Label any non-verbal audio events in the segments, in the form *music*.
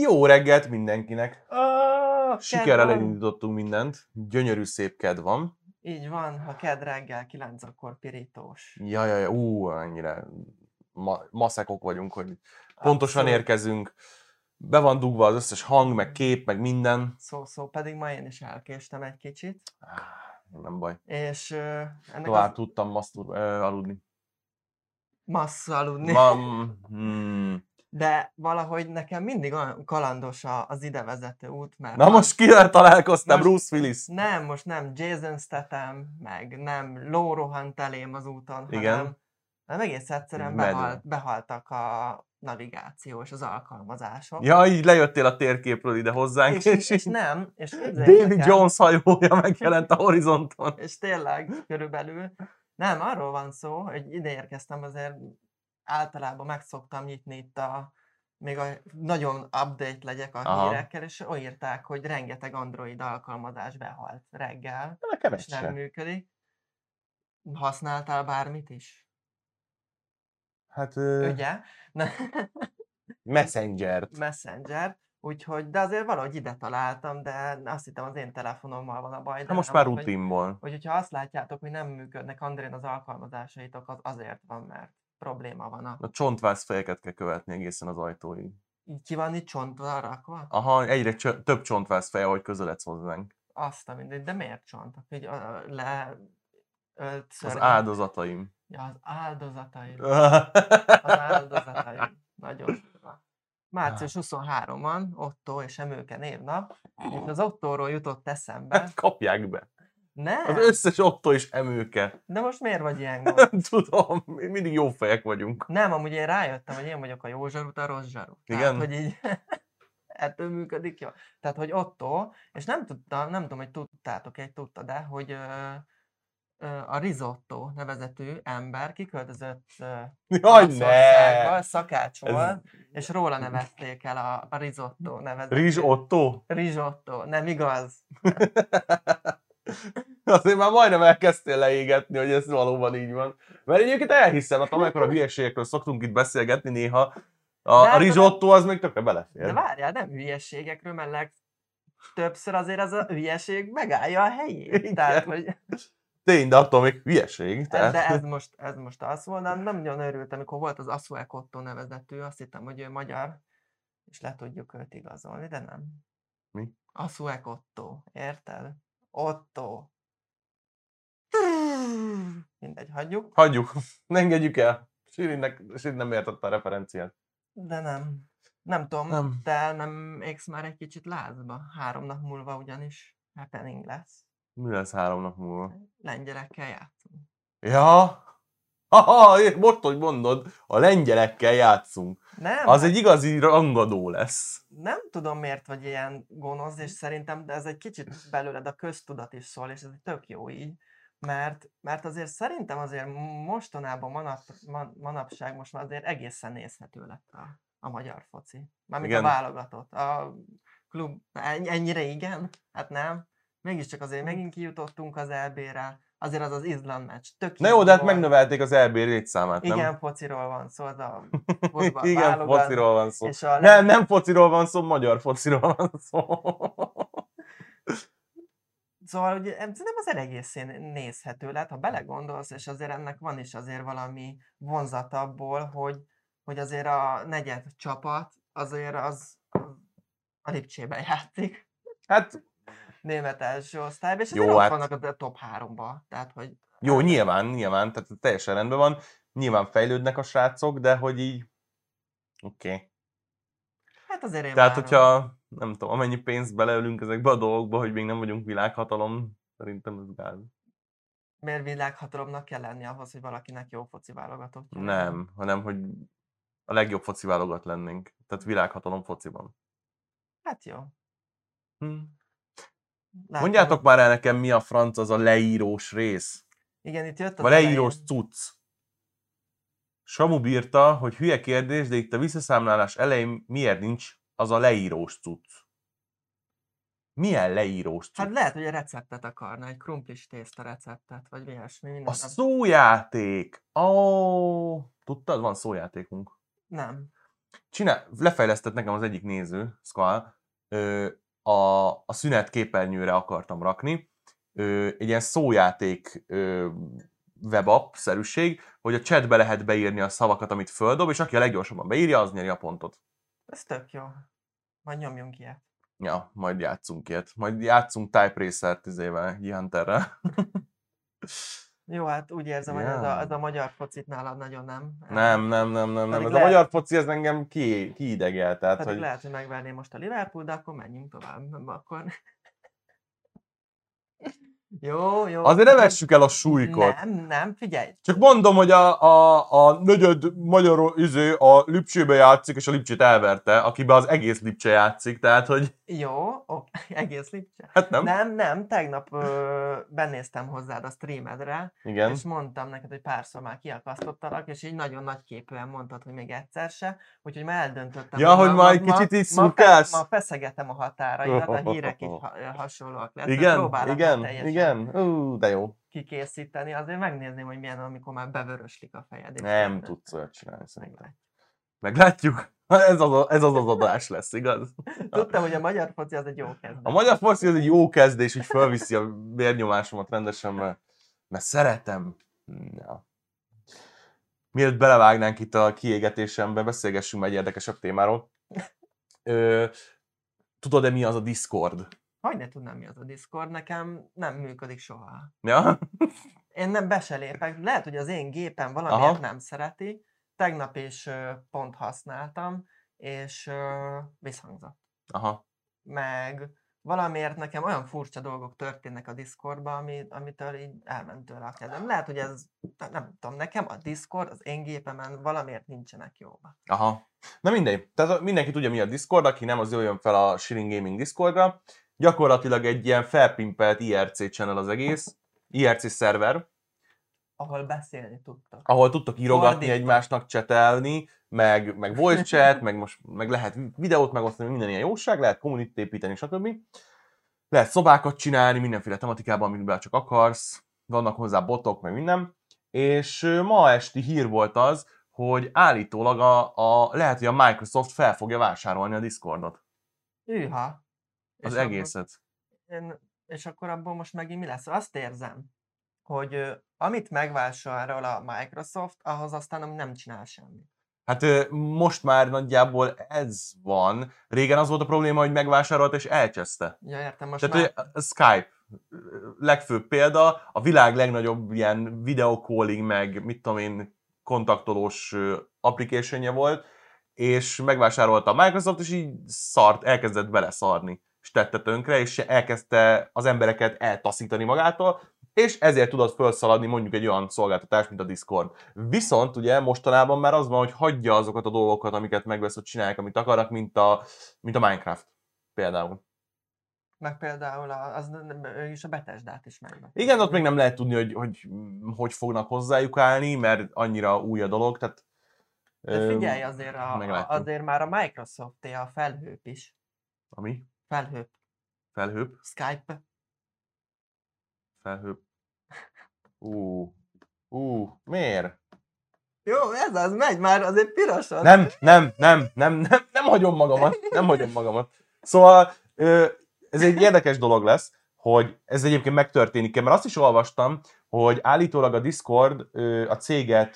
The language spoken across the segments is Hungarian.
Jó reggelt mindenkinek! Sikerrel elindítottunk mindent. Gyönyörű szép ked van. Így van, ha kedd reggel 9 akkor pirítós. Ja, ja, ja, ú, annyira ma, maszekok vagyunk, hogy pontosan Abszolút. érkezünk. Be van dugva az összes hang, meg kép, meg minden. Szó, szó, pedig ma én is elkéstem egy kicsit, Áh, Nem baj. és uh, ennek Tovább az tudtam masztur, ö, aludni. massza aludni, Ma, *laughs* hmm. De valahogy nekem mindig olyan kalandos az ide vezető út, mert Na most kivel találkoztál? Most- Bruce Willis? nem, most nem Jason Statham, meg nem Ló rohant elém az úton, Igen. hanem, hanem egész egyszerűen Medve. behalt, behaltak a navigációs, az alkalmazások. Ja, így lejöttél a térképről ide hozzánk, és, és, és nem, és David el- Jones hajója megjelent a horizonton. és tényleg körülbelül nem, arról van szó, hogy ide érkeztem, azért általában meg szoktam nyitni itt a még a nagyon update legyek a Aha. hírekkel, és írták, hogy rengeteg Android alkalmazás behalt reggel, Nekem és nem sem. működik. Használtál bármit is? Hát, ö, Ugye? Messenger-t. Messenger, úgyhogy, de azért valahogy ide találtam, de azt hittem az én telefonommal van a baj. de most már úgyhogy- rutinból. hogy hogyha azt látjátok, hogy nem működnek Andrén az alkalmazásaitok, az azért van, mert probléma van. A... A csontváz fejeket kell követni egészen az ajtóig. Ki van itt csontval rakva? Aha, egyre csö- több csontváz feje, ahogy közeledsz hozzánk. Azt a mindegy, de miért csontok? Hogy a, le ölt Az áldozataim. Ja, az áldozataim. *laughs* Az áldozataim. Nagyon. Március 23 van, Otto és Emőke névnap, és az Ottóról jutott eszembe. Hát kapják be. Nem, Az összes Otto és emőke. de most miért vagy ilyen gond? Nem tudom, mi mindig jó fejek vagyunk. Nem, amúgy én rájöttem, hogy én vagyok a jó zsaru, te a rossz. Tehát, Igen? hogy így *laughs* ettől működik jó. Tehát, hogy Otto, és nem tudtam, nem tudom, hogy tudtátok egy tudta, de hogy ö, ö, a Risotto nevezetű ember kiköltözött *laughs* Jaj, szakács Ez- volt, és róla nevezték el a, a Risotto nevezetű. Rizs Otto? Risotto, nem igaz? *laughs* Azért már majdnem elkezdtél leégetni, hogy ez valóban így van. Mert egyébként elhiszem, hát amikor a hülyeségekről szoktunk itt beszélgetni néha, a, De a hát- risotto az még tökre belefér. De várjál, nem hülyeségekről, mert legtöbbször azért az a hülyeség megállja a helyét. Igen. Tehát, hogy Tény, de attól még hülyeség. Tehát... de ez most, ez most az volt, de nem nagyon örültem, amikor volt az Asuek Otto nevezetű, azt hittem, hogy ő magyar, és le tudjuk őt igazolni, de nem. Mi? Asuek Otto, érted? Otto. Mindegy, hagyjuk. Hagyjuk, *laughs* ne engedjük el. Sirinnek, Sirin nem értette a referenciát. De nem. Nem tudom, Nem. te nem égsz már egy kicsit lázba? Három nap múlva ugyanis happening lesz. Mi lesz három nap múlva? Lengyelekkel játszunk. Ja, *laughs* Haha, most, hogy mondod, a lengyelekkel játszunk. Nem, Az egy igazi rangadó lesz. nem tudom miért vagy ilyen gonosz, és szerintem, de ez egy kicsit belőled a köztudat is szól, és ez tök jó így, mert, mert azért szerintem azért mostanában manap, man, manapság most már azért egészen nézhető lett a, a magyar foci. Mármint Igen. a válogatott. A klub, ennyi- ennyire igen? Hát nem. Mégiscsak azért megint kijutottunk az EB-re, azért az az Izland meccs. Tök Na jó, de hát megnövelték az EB létszámát, nem? Igen, fociról van szó, az a *laughs* Igen, válogat- fociról van szó. És a Nem, nem fociról van szó, magyar fociról van szó. *laughs* Szóval ugye, em- szerintem azért egészén nézhető lehet, ha belegondolsz, és azért ennek van is azért valami vonzat abból, hogy, hogy azért a negyed csapat azért az a Lipcsében játszik, Hát német első osztályban, és Jó, azért ott hát- vannak a top háromba. Tehát, hogy jó, nyilván, nyilván, tehát teljesen rendben van. Nyilván fejlődnek a srácok, de hogy így... Oké. Okay. Hát azért én Tehát, várom. hogyha nem tudom, amennyi pénzt beleölünk ezekbe a dolgokba, hogy még nem vagyunk világhatalom, szerintem ez gáz. Miért világhatalomnak kell lenni ahhoz, hogy valakinek jó foci válogatott? Nem, hanem hogy a legjobb foci válogat lennénk. Tehát világhatalom fociban. Hát jó. Hm. Látom, Mondjátok már el nekem, mi a franc az a leírós rész. Igen, itt jött az A leírós elején. cucc. Samu bírta, hogy hülye kérdés, de itt a visszaszámlálás elején miért nincs az a leírós cucc? Milyen leírós cucc? Hát lehet, hogy egy receptet akarna, egy krumplis tészta receptet, vagy ilyesmi. Minden A szójáték! Ó, tudtad, van szójátékunk. Nem. csinál, lefejlesztett nekem az egyik néző, Squall, a, a szünet képernyőre akartam rakni, egy ilyen szójáték webapp-szerűség, hogy a chatbe lehet beírni a szavakat, amit földob, és aki a leggyorsabban beírja, az nyeri a pontot. Ez tök jó. Majd nyomjunk ilyet. Ja, majd játszunk ilyet. Majd játszunk Type Racer 10 éve Hunterrel. *laughs* Jó, hát úgy érzem, hogy ez a, ez a magyar focit nálad nagyon nem. Nem, nem, nem, nem, nem. Ez a lehet- magyar foci, ez engem ki, kiidegel. Tehát, hogy... lehet, hogy megverném most a Liverpool, de akkor menjünk tovább. Nem, Akkor... jó, jó. Azért ne vessük el a súlykot. Nem, nem, figyelj. Csak mondom, hogy a, a, a nögyöd magyar izé a Lipcsébe játszik, és a Lipcsét elverte, akiben az egész Lipcse játszik, tehát, hogy Jó, ok, *laughs* egész lipcse. hát nem. Nem, nem, tegnap ö, benéztem hozzád a streamedre, Igen. és mondtam neked, hogy párszor már kiakasztottalak, és így nagyon nagy képűen mondtad, hogy még egyszer se, úgyhogy már eldöntöttem. Ja, hogy ma egy kicsit így ma, szurkálsz? ma feszegetem a határaidat, a hírek így ha, hasonlóak *laughs* lesznek. Igen, igen, teljesen igen. Ú, de jó. kikészíteni, azért megnézném, hogy milyen, amikor már bevöröslik a fejed. Nem minden. tudsz olyat csinálni szerintem. Meglátjuk. Ez az, ez az az adás lesz, igaz? *laughs* Tudtam, hogy a magyar foci az egy jó kezdet. A magyar foci az egy jó kezdés, hogy felviszi a vérnyomásomat rendesen, mert, mert szeretem. Ja. Mielőtt belevágnánk itt a kiégetésembe, beszélgessünk egy érdekesebb témáról. Ö, tudod-e mi az a Discord? Hogy ne tudnám, mi az a Discord, nekem nem működik soha. Ja? Én nem be se lépek. Lehet, hogy az én gépem valamiért Aha. nem szereti. Tegnap is pont használtam, és visszhangzott. Aha. Meg valamiért nekem olyan furcsa dolgok történnek a Discordban, ami, amitől így elment tőle a kedvem. Lehet, hogy ez, nem tudom, nekem a Discord az én gépemen valamiért nincsenek jóba. Aha. Na mindegy. Tehát mindenki tudja, mi a Discord, aki nem, az jöjjön fel a Shirin Gaming Discordra. Gyakorlatilag egy ilyen felpimpelt IRC channel az egész. IRC szerver, Ahol beszélni tudtak. ahol tudtok írogatni Fordítva. egymásnak, csetelni, meg, meg voice chat, meg most meg lehet videót megosztani, minden ilyen jóság, lehet community építeni, stb. Lehet szobákat csinálni, mindenféle tematikában, amiben csak akarsz, vannak hozzá botok, meg minden. És ma esti hír volt az, hogy állítólag a, a, lehet, hogy a Microsoft fel fogja vásárolni a Discordot. Hűha. Az És egészet. Én, és akkor abból most megint mi lesz? Azt érzem, hogy amit megvásárol a Microsoft, ahhoz aztán nem csinál semmit. Hát most már nagyjából ez van. Régen az volt a probléma, hogy megvásárolt és elcseszte. Ja, értem, most Tehát, már... a Skype legfőbb példa, a világ legnagyobb ilyen videocalling, meg mit tudom én, kontaktolós applicationje volt, és megvásárolta a Microsoft, és így szart, elkezdett beleszarni, és tette tönkre, és elkezdte az embereket eltaszítani magától, és ezért tudott felszaladni mondjuk egy olyan szolgáltatás, mint a Discord. Viszont ugye mostanában már az van, hogy hagyja azokat a dolgokat, amiket megvesz, hogy csinálják, amit akarnak, mint a, mint a Minecraft például. Meg például az, is a Betesdát is megvett. Igen, ott még nem lehet tudni, hogy hogy, hogy fognak hozzájuk állni, mert annyira új a dolog, tehát... De figyelj, azért, a, azért már a microsoft a felhőp is. Ami? Felhőp. Felhőp? Skype. Felhőp. Ú, ú, miért? Jó, ez az, megy már azért pirosan. Nem, nem, nem, nem, nem, nem hagyom magamat, nem hagyom magamat. Szóval ez egy érdekes dolog lesz, hogy ez egyébként megtörténik, mert azt is olvastam, hogy állítólag a Discord a céget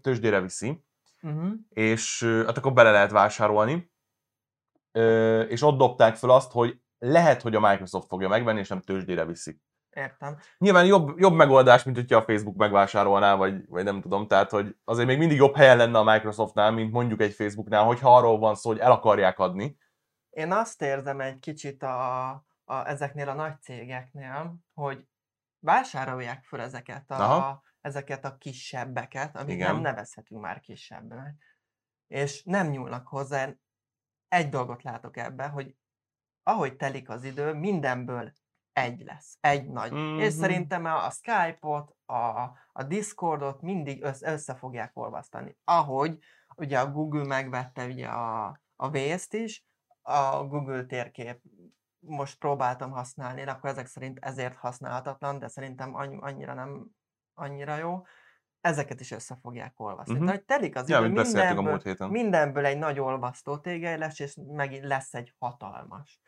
tőzsdére viszi, Uh-huh. és hát akkor bele lehet vásárolni, és ott dobták fel azt, hogy lehet, hogy a Microsoft fogja megvenni, és nem tőzsdére viszi. Értem. Nyilván jobb, jobb megoldás, mint hogyha a Facebook megvásárolná, vagy, vagy nem tudom, tehát hogy azért még mindig jobb helyen lenne a Microsoftnál, mint mondjuk egy Facebooknál, hogyha arról van szó, hogy el akarják adni. Én azt érzem egy kicsit a, a, ezeknél a nagy cégeknél, hogy vásárolják fel ezeket a, Aha. ezeket a kisebbeket, amit Igen. nem nevezhetünk már kisebbnek, és nem nyúlnak hozzá. Egy dolgot látok ebben, hogy ahogy telik az idő, mindenből egy lesz, egy nagy. Mm-hmm. És szerintem a Skype-ot, a, a Discordot mindig össze, össze fogják olvasztani. Ahogy ugye a Google megvette ugye a, a Waze-t is, a Google térkép most próbáltam használni, akkor ezek szerint ezért használhatatlan, de szerintem annyi- annyira nem annyira jó. Ezeket is össze fogják olvasni. Uh-huh. Tehát telik az Ja, idő, beszéltünk a mindenből, múlt héten. mindenből egy nagy olvasztó tégely lesz, és megint lesz egy hatalmas.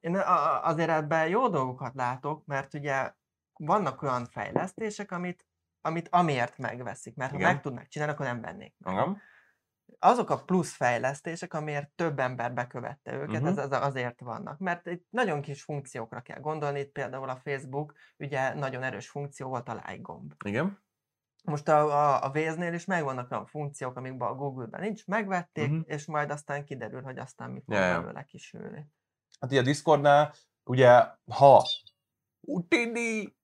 Én azért ebben jó dolgokat látok, mert ugye vannak olyan fejlesztések, amit, amit amiért megveszik, mert ha Igen. meg tudnak csinálni, akkor nem vennék meg. Engem? Azok a plusz fejlesztések, amiért több ember bekövette őket, Mhm. ez, ez azért vannak. Mert itt nagyon kis funkciókra kell gondolni, itt például a Facebook, ugye nagyon erős funkció volt a like gomb. Igen. Most a, a, a Waze-nél is megvannak olyan funkciók, amikben a Google-ben nincs, megvették, uh-huh. és majd aztán kiderül, hogy aztán mi fog ja. belőle kisülni. Hát így a Discordnál, ugye, ha Utini,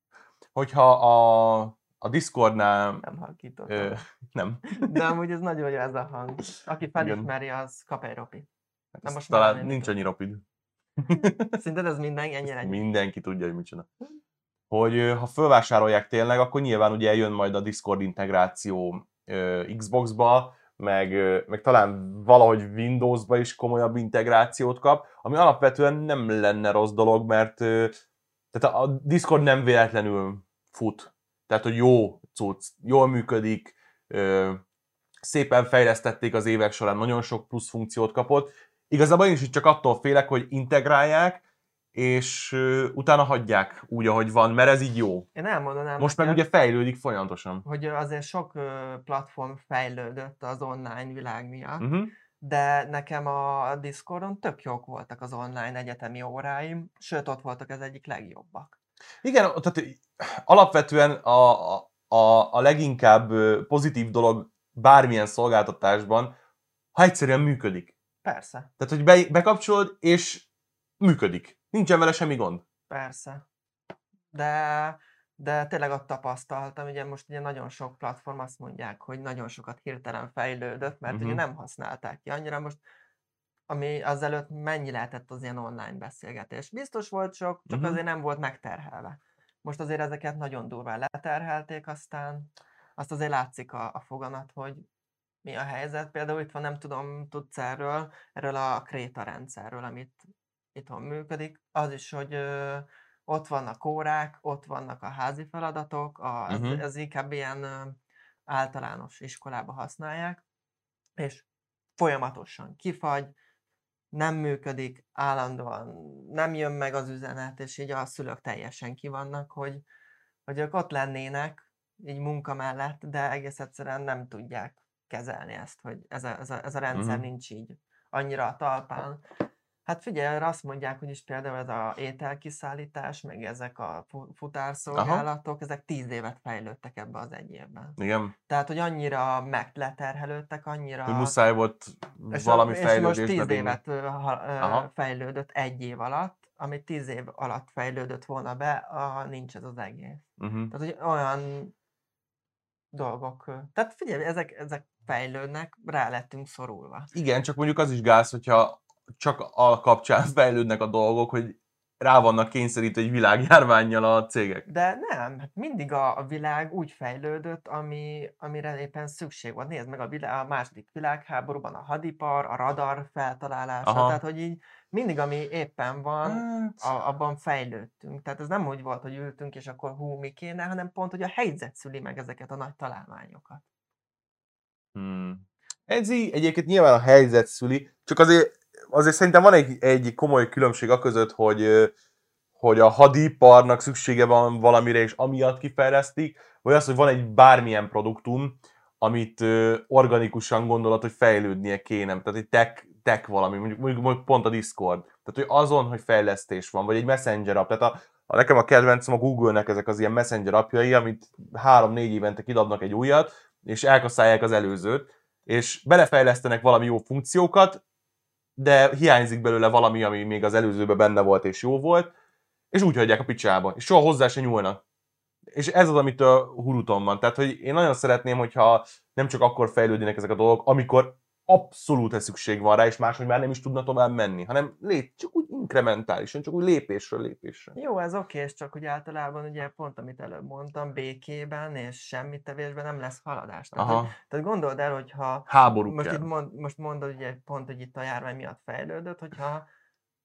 hogyha a, a Discordnál, Nem halkítottam. ö, *laughs* nem, De amúgy ez nagyon jó ez a hang. Aki felismeri, az kap egy ropit. hát Na most talán nincs annyi rapid. Szerinted ez minden ennyire ennyi? Mindenki tudja, hogy mit csinál. Hogy ha fölvásárolják tényleg, akkor nyilván ugye jön majd a Discord integráció Xbox-ba, meg, meg talán valahogy Windows-ba is komolyabb integrációt kap, ami alapvetően nem lenne rossz dolog, mert tehát a Discord nem véletlenül fut. Tehát, hogy jó cucc, jól működik, szépen fejlesztették az évek során, nagyon sok plusz funkciót kapott. Igazából én is csak attól félek, hogy integrálják, és utána hagyják úgy, ahogy van, mert ez így jó. Én elmondanám Most meg ugye fejlődik folyamatosan. hogy azért sok platform fejlődött az online világ miatt, Uh-huh. de nekem a Discordon tök jók voltak az online egyetemi óráim, sőt ott voltak az egyik legjobbak. Igen, tehát alapvetően a, a, a, leginkább pozitív dolog bármilyen szolgáltatásban, ha egyszerűen működik. Persze, Tehát, hogy be, bekapcsolod, és működik. Nincsen vele semmi gond. persze. De, de tényleg ott tapasztaltam, ugye most ugye nagyon sok platform azt mondják, hogy nagyon sokat hirtelen fejlődött, mert uh-huh. Mhm. ugye nem használták ki annyira. Most ami azelőtt mennyi lehetett az ilyen online beszélgetés. Biztos volt sok, csak Mhm. azért nem volt megterhelve. Most azért ezeket nagyon durván leterhelték, aztán azt azért látszik a, a foganat, hogy mi a helyzet. Például itt van, nem tudom, tudsz erről, erről a Kréta rendszerről, amit itthon működik. Az is, hogy ö, ott vannak órák, ott vannak a házi feladatok, a, ez, Mhm. ez inkább ilyen ö, általános iskolába használják, és folyamatosan kifagy, nem működik, állandóan nem jön meg az üzenet, és így a szülők teljesen kivannak, hogy, hogy ők ott lennének, így munka mellett, de egész egyszerűen nem tudják kezelni ezt, hogy ez a, ez a, ez a rendszer Mhm. nincs így annyira a talpán. Hát figyelj, arra azt mondják, hogy is például ez a ételkiszállítás, meg ezek a fu- futárszolgálatok, ezek tíz évet fejlődtek ebbe az egy évben. Igen, Tehát, hogy annyira megleterhelődtek, annyira... hogy muszáj volt És, valami a, és most tíz bevinni. évet Aha. fejlődött egy év alatt, ami tíz év alatt fejlődött volna be, a, nincs ez az egész. Uh-huh. Tehát, hogy olyan dolgok... Tehát figyelj, ezek, ezek fejlődnek, rá lettünk szorulva. Igen, csak mondjuk az is gáz, hogyha csak a kapcsán *laughs* fejlődnek a dolgok, hogy rá vannak kényszerítve egy világjárványjal a cégek. De nem, hát mindig a, a világ úgy fejlődött, ami, amire éppen szükség volt. Nézd meg a, világ, a második világháborúban a hadipar, a radar feltalálása, Aha. tehát hogy így mindig, ami éppen van, Hát, a, abban fejlődtünk. Tehát ez nem úgy volt, hogy ültünk, és akkor hú, mi kéne, hanem pont, hogy a helyzet szüli meg ezeket a nagy találmányokat. Hmm. Ez így, egyébként nyilván a helyzet szüli, csak azért, azért szerintem van egy, egy komoly különbség a között, hogy, hogy a hadiparnak szüksége van valamire, és amiatt kifejlesztik, vagy az, hogy van egy bármilyen produktum, amit organikusan gondolod, hogy fejlődnie kéne. Tehát egy tech, tech valami, mondjuk, mondjuk pont a Discord. Tehát, hogy azon, hogy fejlesztés van, vagy egy messenger app. Tehát a, a nekem a kedvencem a Google-nek ezek az ilyen messenger appjai, amit három-négy évente kidobnak egy újat, és elkaszálják az előzőt, és belefejlesztenek valami jó funkciókat, de hiányzik belőle valami, ami még az előzőben benne volt és jó volt, és úgy hagyják a picsába, és soha hozzá se nyúlnak. És ez az, amit a huruton van. Tehát, hogy én nagyon szeretném, hogyha nem csak akkor fejlődnének ezek a dolgok, amikor abszolút szükség van rá, és máshogy már nem is tudna tovább menni, hanem lép, csak úgy inkrementálisan, csak úgy lépésről lépésre. Jó, ez oké, és csak hogy általában ugye pont, amit előbb mondtam, békében és semmi tevésben nem lesz haladás. Tehát, Aha, tehát gondold el, hogyha háború most, itt mond, most mondod ugye pont, hogy itt a járvány miatt fejlődött, hogyha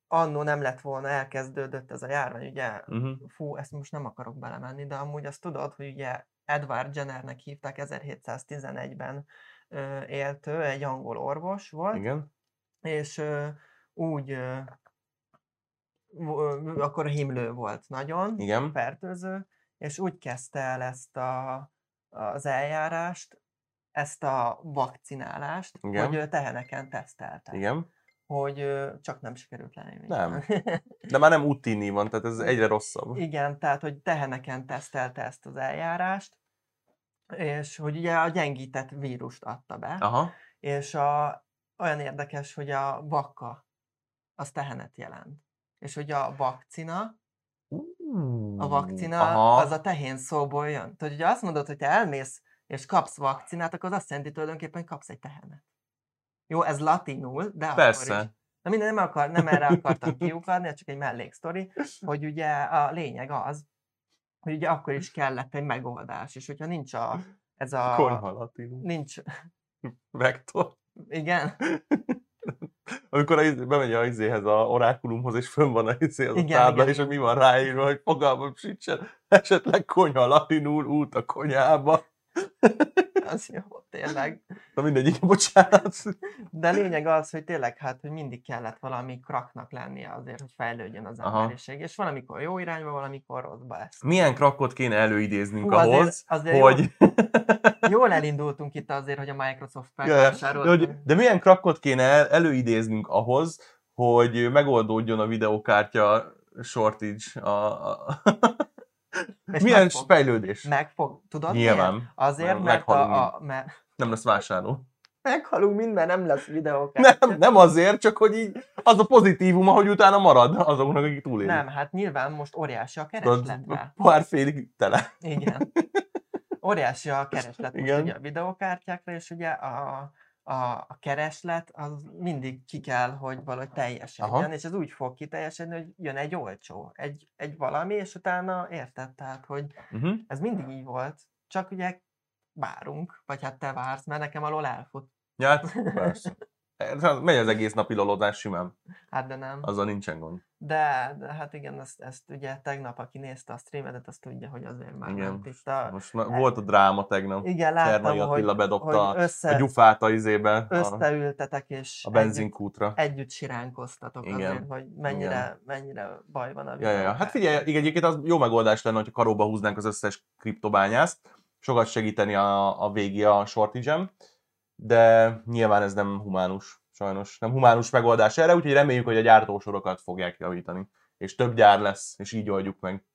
annó nem lett volna, elkezdődött ez a járvány, ugye, Uh-huh. fú, ezt most nem akarok belemenni, de amúgy azt tudod, hogy ugye Edward Jennernek hívták, 1711-ben ö, élt ő, egy angol orvos volt, Igen. és úgy akkor himlő volt nagyon, Igen. fertőző, és úgy kezdte el ezt a, az eljárást, ezt a vakcinálást, Igen. hogy teheneken tesztelte. Igen. Hogy csak nem sikerült lenni. Nem. *laughs* De már nem utini van, tehát ez egyre rosszabb. Igen, tehát, hogy teheneken tesztelte ezt az eljárást, és hogy ugye a gyengített vírust adta be, Aha. és a, olyan érdekes, hogy a vakka az tehenet jelent. És hogy a vakcina, a vakcina Aha. az a tehén szóból jön. Tehát ugye azt mondod, hogy te elmész és kapsz vakcinát, akkor az azt jelenti tulajdonképpen, hogy kapsz egy tehenet. Jó, ez latinul, de akkor is. Persze. Na minden, nem, akar, nem erre akartam kiukadni, csak egy melléksztori, hogy ugye a lényeg az, hogy ugye akkor is kellett egy megoldás, és hogyha nincs a, ez *laughs* a... Konyha latinul. Nincs, *laughs* Vektor. igen, *laughs* Amikor a, izé- bemegy a izéhez, a orákulumhoz, és fönn van a, izé, az a Igen, tábla, igen, és mi van ráírva, hogy fogalmam sincsen, esetleg konyha latinul, út a konyhába. Az jó, tényleg. Na mindegy, bocsánat. De lényeg az, hogy tényleg hát, hogy mindig kellett valami kraknak lennie azért, hogy fejlődjön az Aha. emberiség, és valamikor jó irányba, valamikor rosszba ezt. Milyen krakot kéne előidéznünk Hú, azért- ahhoz, azért hogy... *laughs* Jól elindultunk itt azért, hogy a Microsoft Ja, ja. de, de milyen krakot kéne el, előidéznünk ahhoz, hogy megoldódjon a videokártya shortage, a, a És milyen meg fog- fejlődés? Meg fog, tudod Nyilván. miért? Azért, Mert mert, a, a, mert Nem lesz vásárló. meghalunk minden, nem lesz videókártya. Nem, nem azért, csak hogy így az a pozitívuma, hogy utána marad azoknak, akik túlélik. Nem, hát nyilván most óriási a kereslet. Pohár félig tele. Igen. *laughs* Óriási a kereslet most Igen. ugye a videókártyákra, és ugye a, a, a kereslet az mindig ki kell, hogy valahogy teljesedjen, Aha. és ez úgy fog kiteljesedni, hogy jön egy olcsó, egy, egy valami, és utána érted, tehát, hogy Uh-huh. ez mindig így volt, csak ugye várunk, vagy hát te vársz, mert nekem alól elfut. Ja, hát *laughs* persze. Megy az egész napi lolózás simán. Hát de nem. Azzal nincsen gond. De, de hát igen, ezt, ezt ugye tegnap, aki nézte a streamedet, azt tudja, hogy azért már Igen. ment itt a... Most na, volt a dráma tegnap. Igen, láttam, Attila hogy, bedobta hogy a össze, gyufát a izébe, a, összeültetek, és a együtt, benzinkútra. együtt siránkoztatok Igen. azért, hogy mennyire, mennyire baj van a Ja, ja, ja. Hát figyelj, igen, egyébként az jó megoldás lenne, hogyha karóba húznánk az összes kriptobányászt. Sokat segíteni a, a végi a shortage de nyilván ez nem humánus, sajnos. Nem humánus megoldás erre, úgyhogy reméljük, hogy a gyártósorokat fogják javítani. És több gyár lesz, és így oldjuk meg.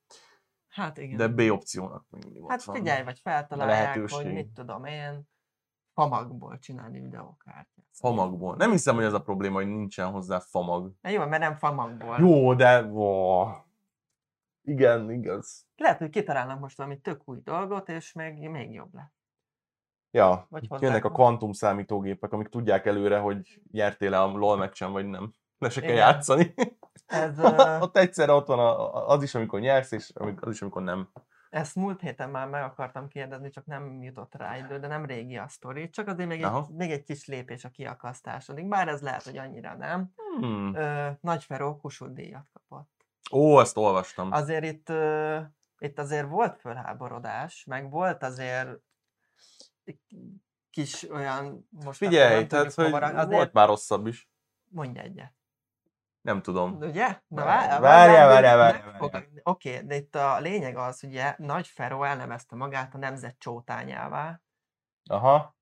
Hát igen. De B opciónak mindig hát van. figyelj, vagy feltalálják, hogy mit tudom én, famagból csinálni videókártyát. Famagból. Nem hiszem, hogy ez a probléma, hogy nincsen hozzá famag. Na jó, mert nem famagból. Jó, de... Ó, igen, igaz. Lehet, hogy kitalálnak most valami tök új dolgot, és még, még jobb lesz. Ja, Vagy jönnek a kvantum számítógépek, amik tudják előre, hogy nyertél-e a LOL meccsen, vagy nem. Le se kell Igen. játszani. Ez, *laughs* Ott egyszerre ott van a- az is, amikor nyersz, és az is, amikor nem. Ezt múlt héten már meg akartam kérdezni, csak nem jutott rá idő, de nem régi a sztori. Csak azért még Aha. egy, még egy kis lépés a kiakasztásodik. Bár ez lehet, hogy annyira nem. Hmm. Ö, Nagy Feró Kossuth díjat kapott. Ó, ezt olvastam. Azért itt, ö, itt azért volt fölháborodás, meg volt azért kis olyan... Most Figyelj, nem tehát, hogy hova rak- volt már rosszabb is. Mondj egyet. Nem tudom. Ugye? Na, Várjál, várjál, várjál, várjál, várjál, Oké, de itt a lényeg az, ugye Nagy Feró elnevezte magát a nemzet csótányává, Aha.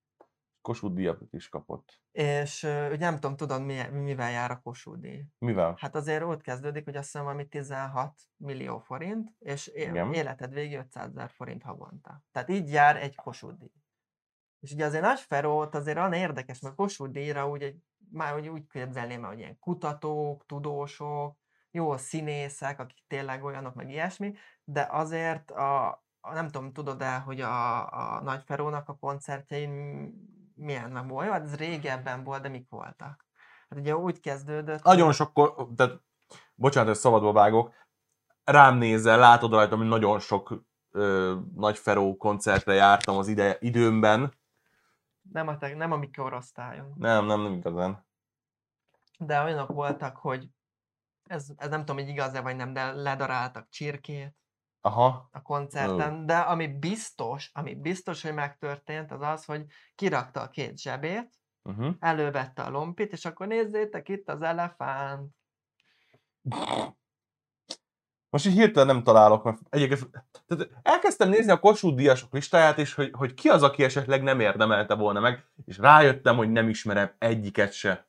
Kossuth díjat is kapott. és ugye nem tudom, tudod, mi, mivel jár a Kossuth díj. Mivel? Hát azért ott kezdődik, hogy azt hiszem valami 16 millió forint, és Igen. életed végig 500 ezer forint havonta. Tehát így jár egy Kossuth díj. És ugye azért Nagy Ferót azért olyan érdekes, mert Kossuth díjra úgy, egy, már úgy, úgy képzelném el, hogy ilyen kutatók, tudósok, jó színészek, akik tényleg olyanok, meg ilyesmi, de azért a, a nem tudom, tudod-e, hogy a, a Nagy Ferónak a koncertjein milyen nem volt? Jó, hát ez régebben volt, de mik voltak? Hát ugye úgy kezdődött, Nagyon sok, tehát bocsánat, hogy szabadba vágok, rám nézel, látod rajtam, hogy nagyon sok ö, nagy Feró koncertre jártam az ide, időmben. Nem a, te, nem a mi korosztályon. Nem, nem, nem igazán. De olyanok voltak, hogy ez, ez nem tudom, hogy igaz-e vagy nem, de ledaráltak csirkét, Aha. a koncerten, de ami biztos, ami biztos, hogy megtörtént, az az, hogy kirakta a két zsebét, Uh-huh. elővette a lompit, és akkor nézzétek, itt az elefánt. *laughs* Most így hirtelen nem találok, mert egyébként tehát elkezdtem nézni a Kossuth díjasok listáját, és hogy, hogy ki az, aki esetleg nem érdemelte volna meg, és rájöttem, hogy nem ismerem egyiket se.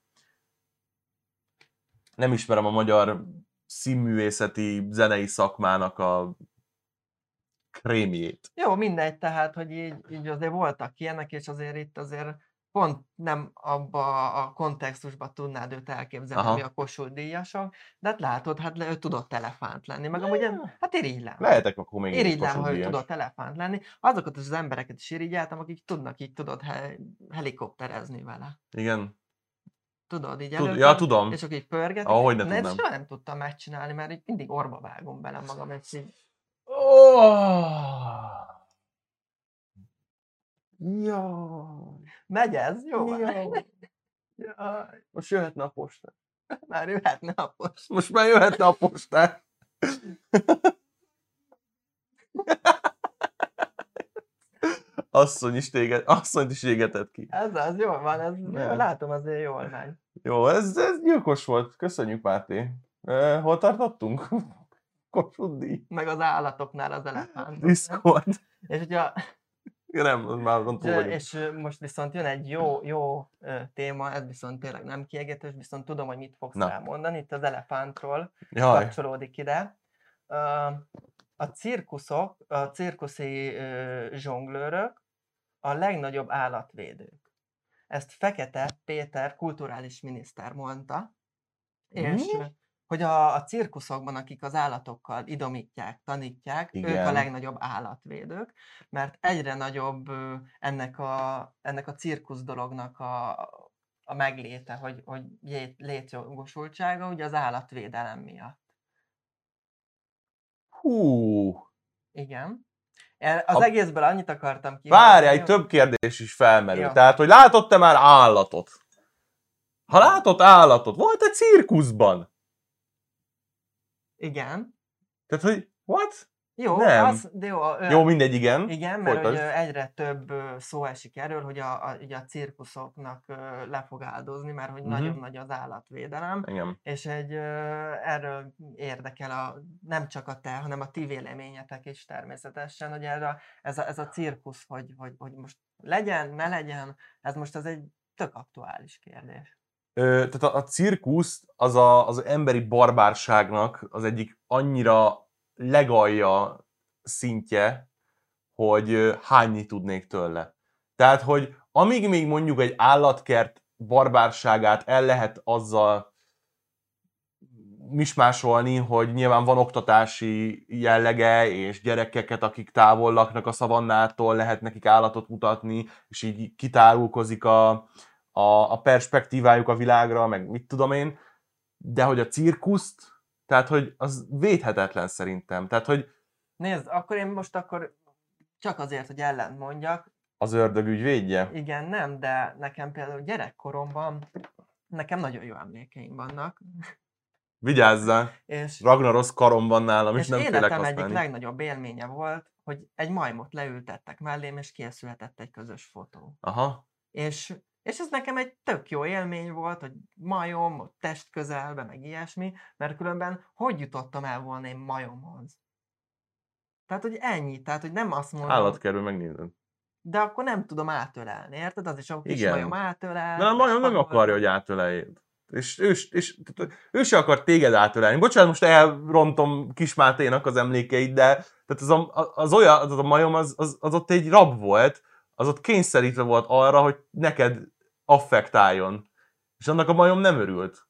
Nem ismerem a magyar színművészeti, zenei szakmának a krémjét. Jó, mindegy, tehát, hogy így, így azért voltak ilyenek, és azért itt azért pont nem abba a kontextusba tudnád őt elképzelni, Aha. ami a Kossuth díjasok, de hát látod, hát ő tudott elefánt lenni, meg amúgy én- hát irigylem. Lehetek akkor még Irigylem, hogy díjas. tudott elefánt lenni. Azokat az embereket is irigyeltem, akik tudnak így, tudod, he- helikopterezni vele. Igen. Tudod, így Tud, ja, tudom. és akkor így pörgetik. Ahogy ne tudnám. soha nem tudtam megcsinálni, mert így mindig orba vágom bele magam, és így, Oh. Ja. Megy ez? Jó? *laughs* Ja. Jaj, Most jöhetne a postán. *laughs* már jöhetne a post. Most már jöhetne a postán. *laughs* Asszony is téged, asszonyt is égetett ki. Ez az, jól van, ez Nem. látom azért jól megy. Jó, ez, ez gyilkos volt. Köszönjük, Máté. E, hol tartottunk? Kossuth. Meg az állatoknál az elefánt. Discord. És, hogyha, Ja, nem, az már azon túl vagyunk. és most viszont jön egy jó, jó téma, ez viszont tényleg nem kiegétős, viszont tudom, hogy mit fogsz Na. rá mondani, itt az elefántról Jaj. kapcsolódik ide. A cirkuszok, a cirkuszi zsonglőrök a legnagyobb állatvédők. Ezt Fekete Péter kulturális miniszter mondta, és Mi? Hogy a, a cirkuszokban, akik az állatokkal idomítják, tanítják, ők a Igen. legnagyobb állatvédők, mert egyre nagyobb ennek a, ennek a cirkusz dolognak a, a megléte, hogy, hogy lét- létjogosultsága, ugye az állatvédelem miatt. Hú. Igen. Az A- egészből annyit akartam ki. Várjál, egy több kérdés is felmerül. Jó. Tehát, hogy látott-e már állatot? Ha látott állatot, volt egy cirkuszban? Igen. Tehát, hogy what? Jó, Nem. Az, de jó, Jó, mindegy, igen. Igen, mert hogy Folytasd. ö, egyre több szó esik erről, hogy a, a, ugye a cirkuszoknak le fog áldozni, mert hogy Mhm. nagyon nagy az állatvédelem, Igen. és egy erről érdekel a, nem csak a te, hanem a ti véleményetek is természetesen, hogy erre, ez, a, ez a cirkusz, hogy, hogy, hogy most legyen, ne legyen, ez most az egy tök aktuális kérdés. Tehát a, a cirkusz az a, az emberi barbárságnak az egyik annyira legalja szintje, hogy hányni tudnék tőle. Tehát, hogy amíg még mondjuk egy állatkert barbárságát el lehet azzal mismásolni, hogy nyilván van oktatási jellege, és gyerekeket, akik távol laknak a szavannától, lehet nekik állatot mutatni, és így kitárulkozik a, a, a perspektívájuk a világra, meg mit tudom én, de hogy a cirkuszt, tehát hogy az védhetetlen szerintem. Tehát, hogy Nézd, akkor én most akkor csak azért, hogy ellent mondjak, az ördög ügyvédje. Igen, nem, de nekem például gyerekkoromban nekem nagyon jó emlékeim vannak, Vigyázzál, és, Ragnaros karom van nálam, és, és nem félek életem egyik használni. legnagyobb élménye volt, hogy egy majmot leültettek mellém, és készülhetett egy közös fotó. Aha. És, és ez nekem egy tök jó élmény volt, hogy majom, test közelbe, meg ilyesmi, mert különben hogy jutottam el volna én majomhoz? Tehát, hogy ennyi, tehát, hogy nem azt mondom, Állatkerül megnézed. de akkor nem tudom átölelni, érted? Az is a kis Igen. majom átölel. De a majom nem akarja, hogy átöleljéd. És ő, és ő se akar téged átölelni. Bocsánat, most elrontom Kismáténak az emlékeit, de tehát az, a, az olyan, az a majom az, az, az ott egy rab volt, az ott kényszerítve volt arra, hogy neked affektáljon. És annak a majom nem örült.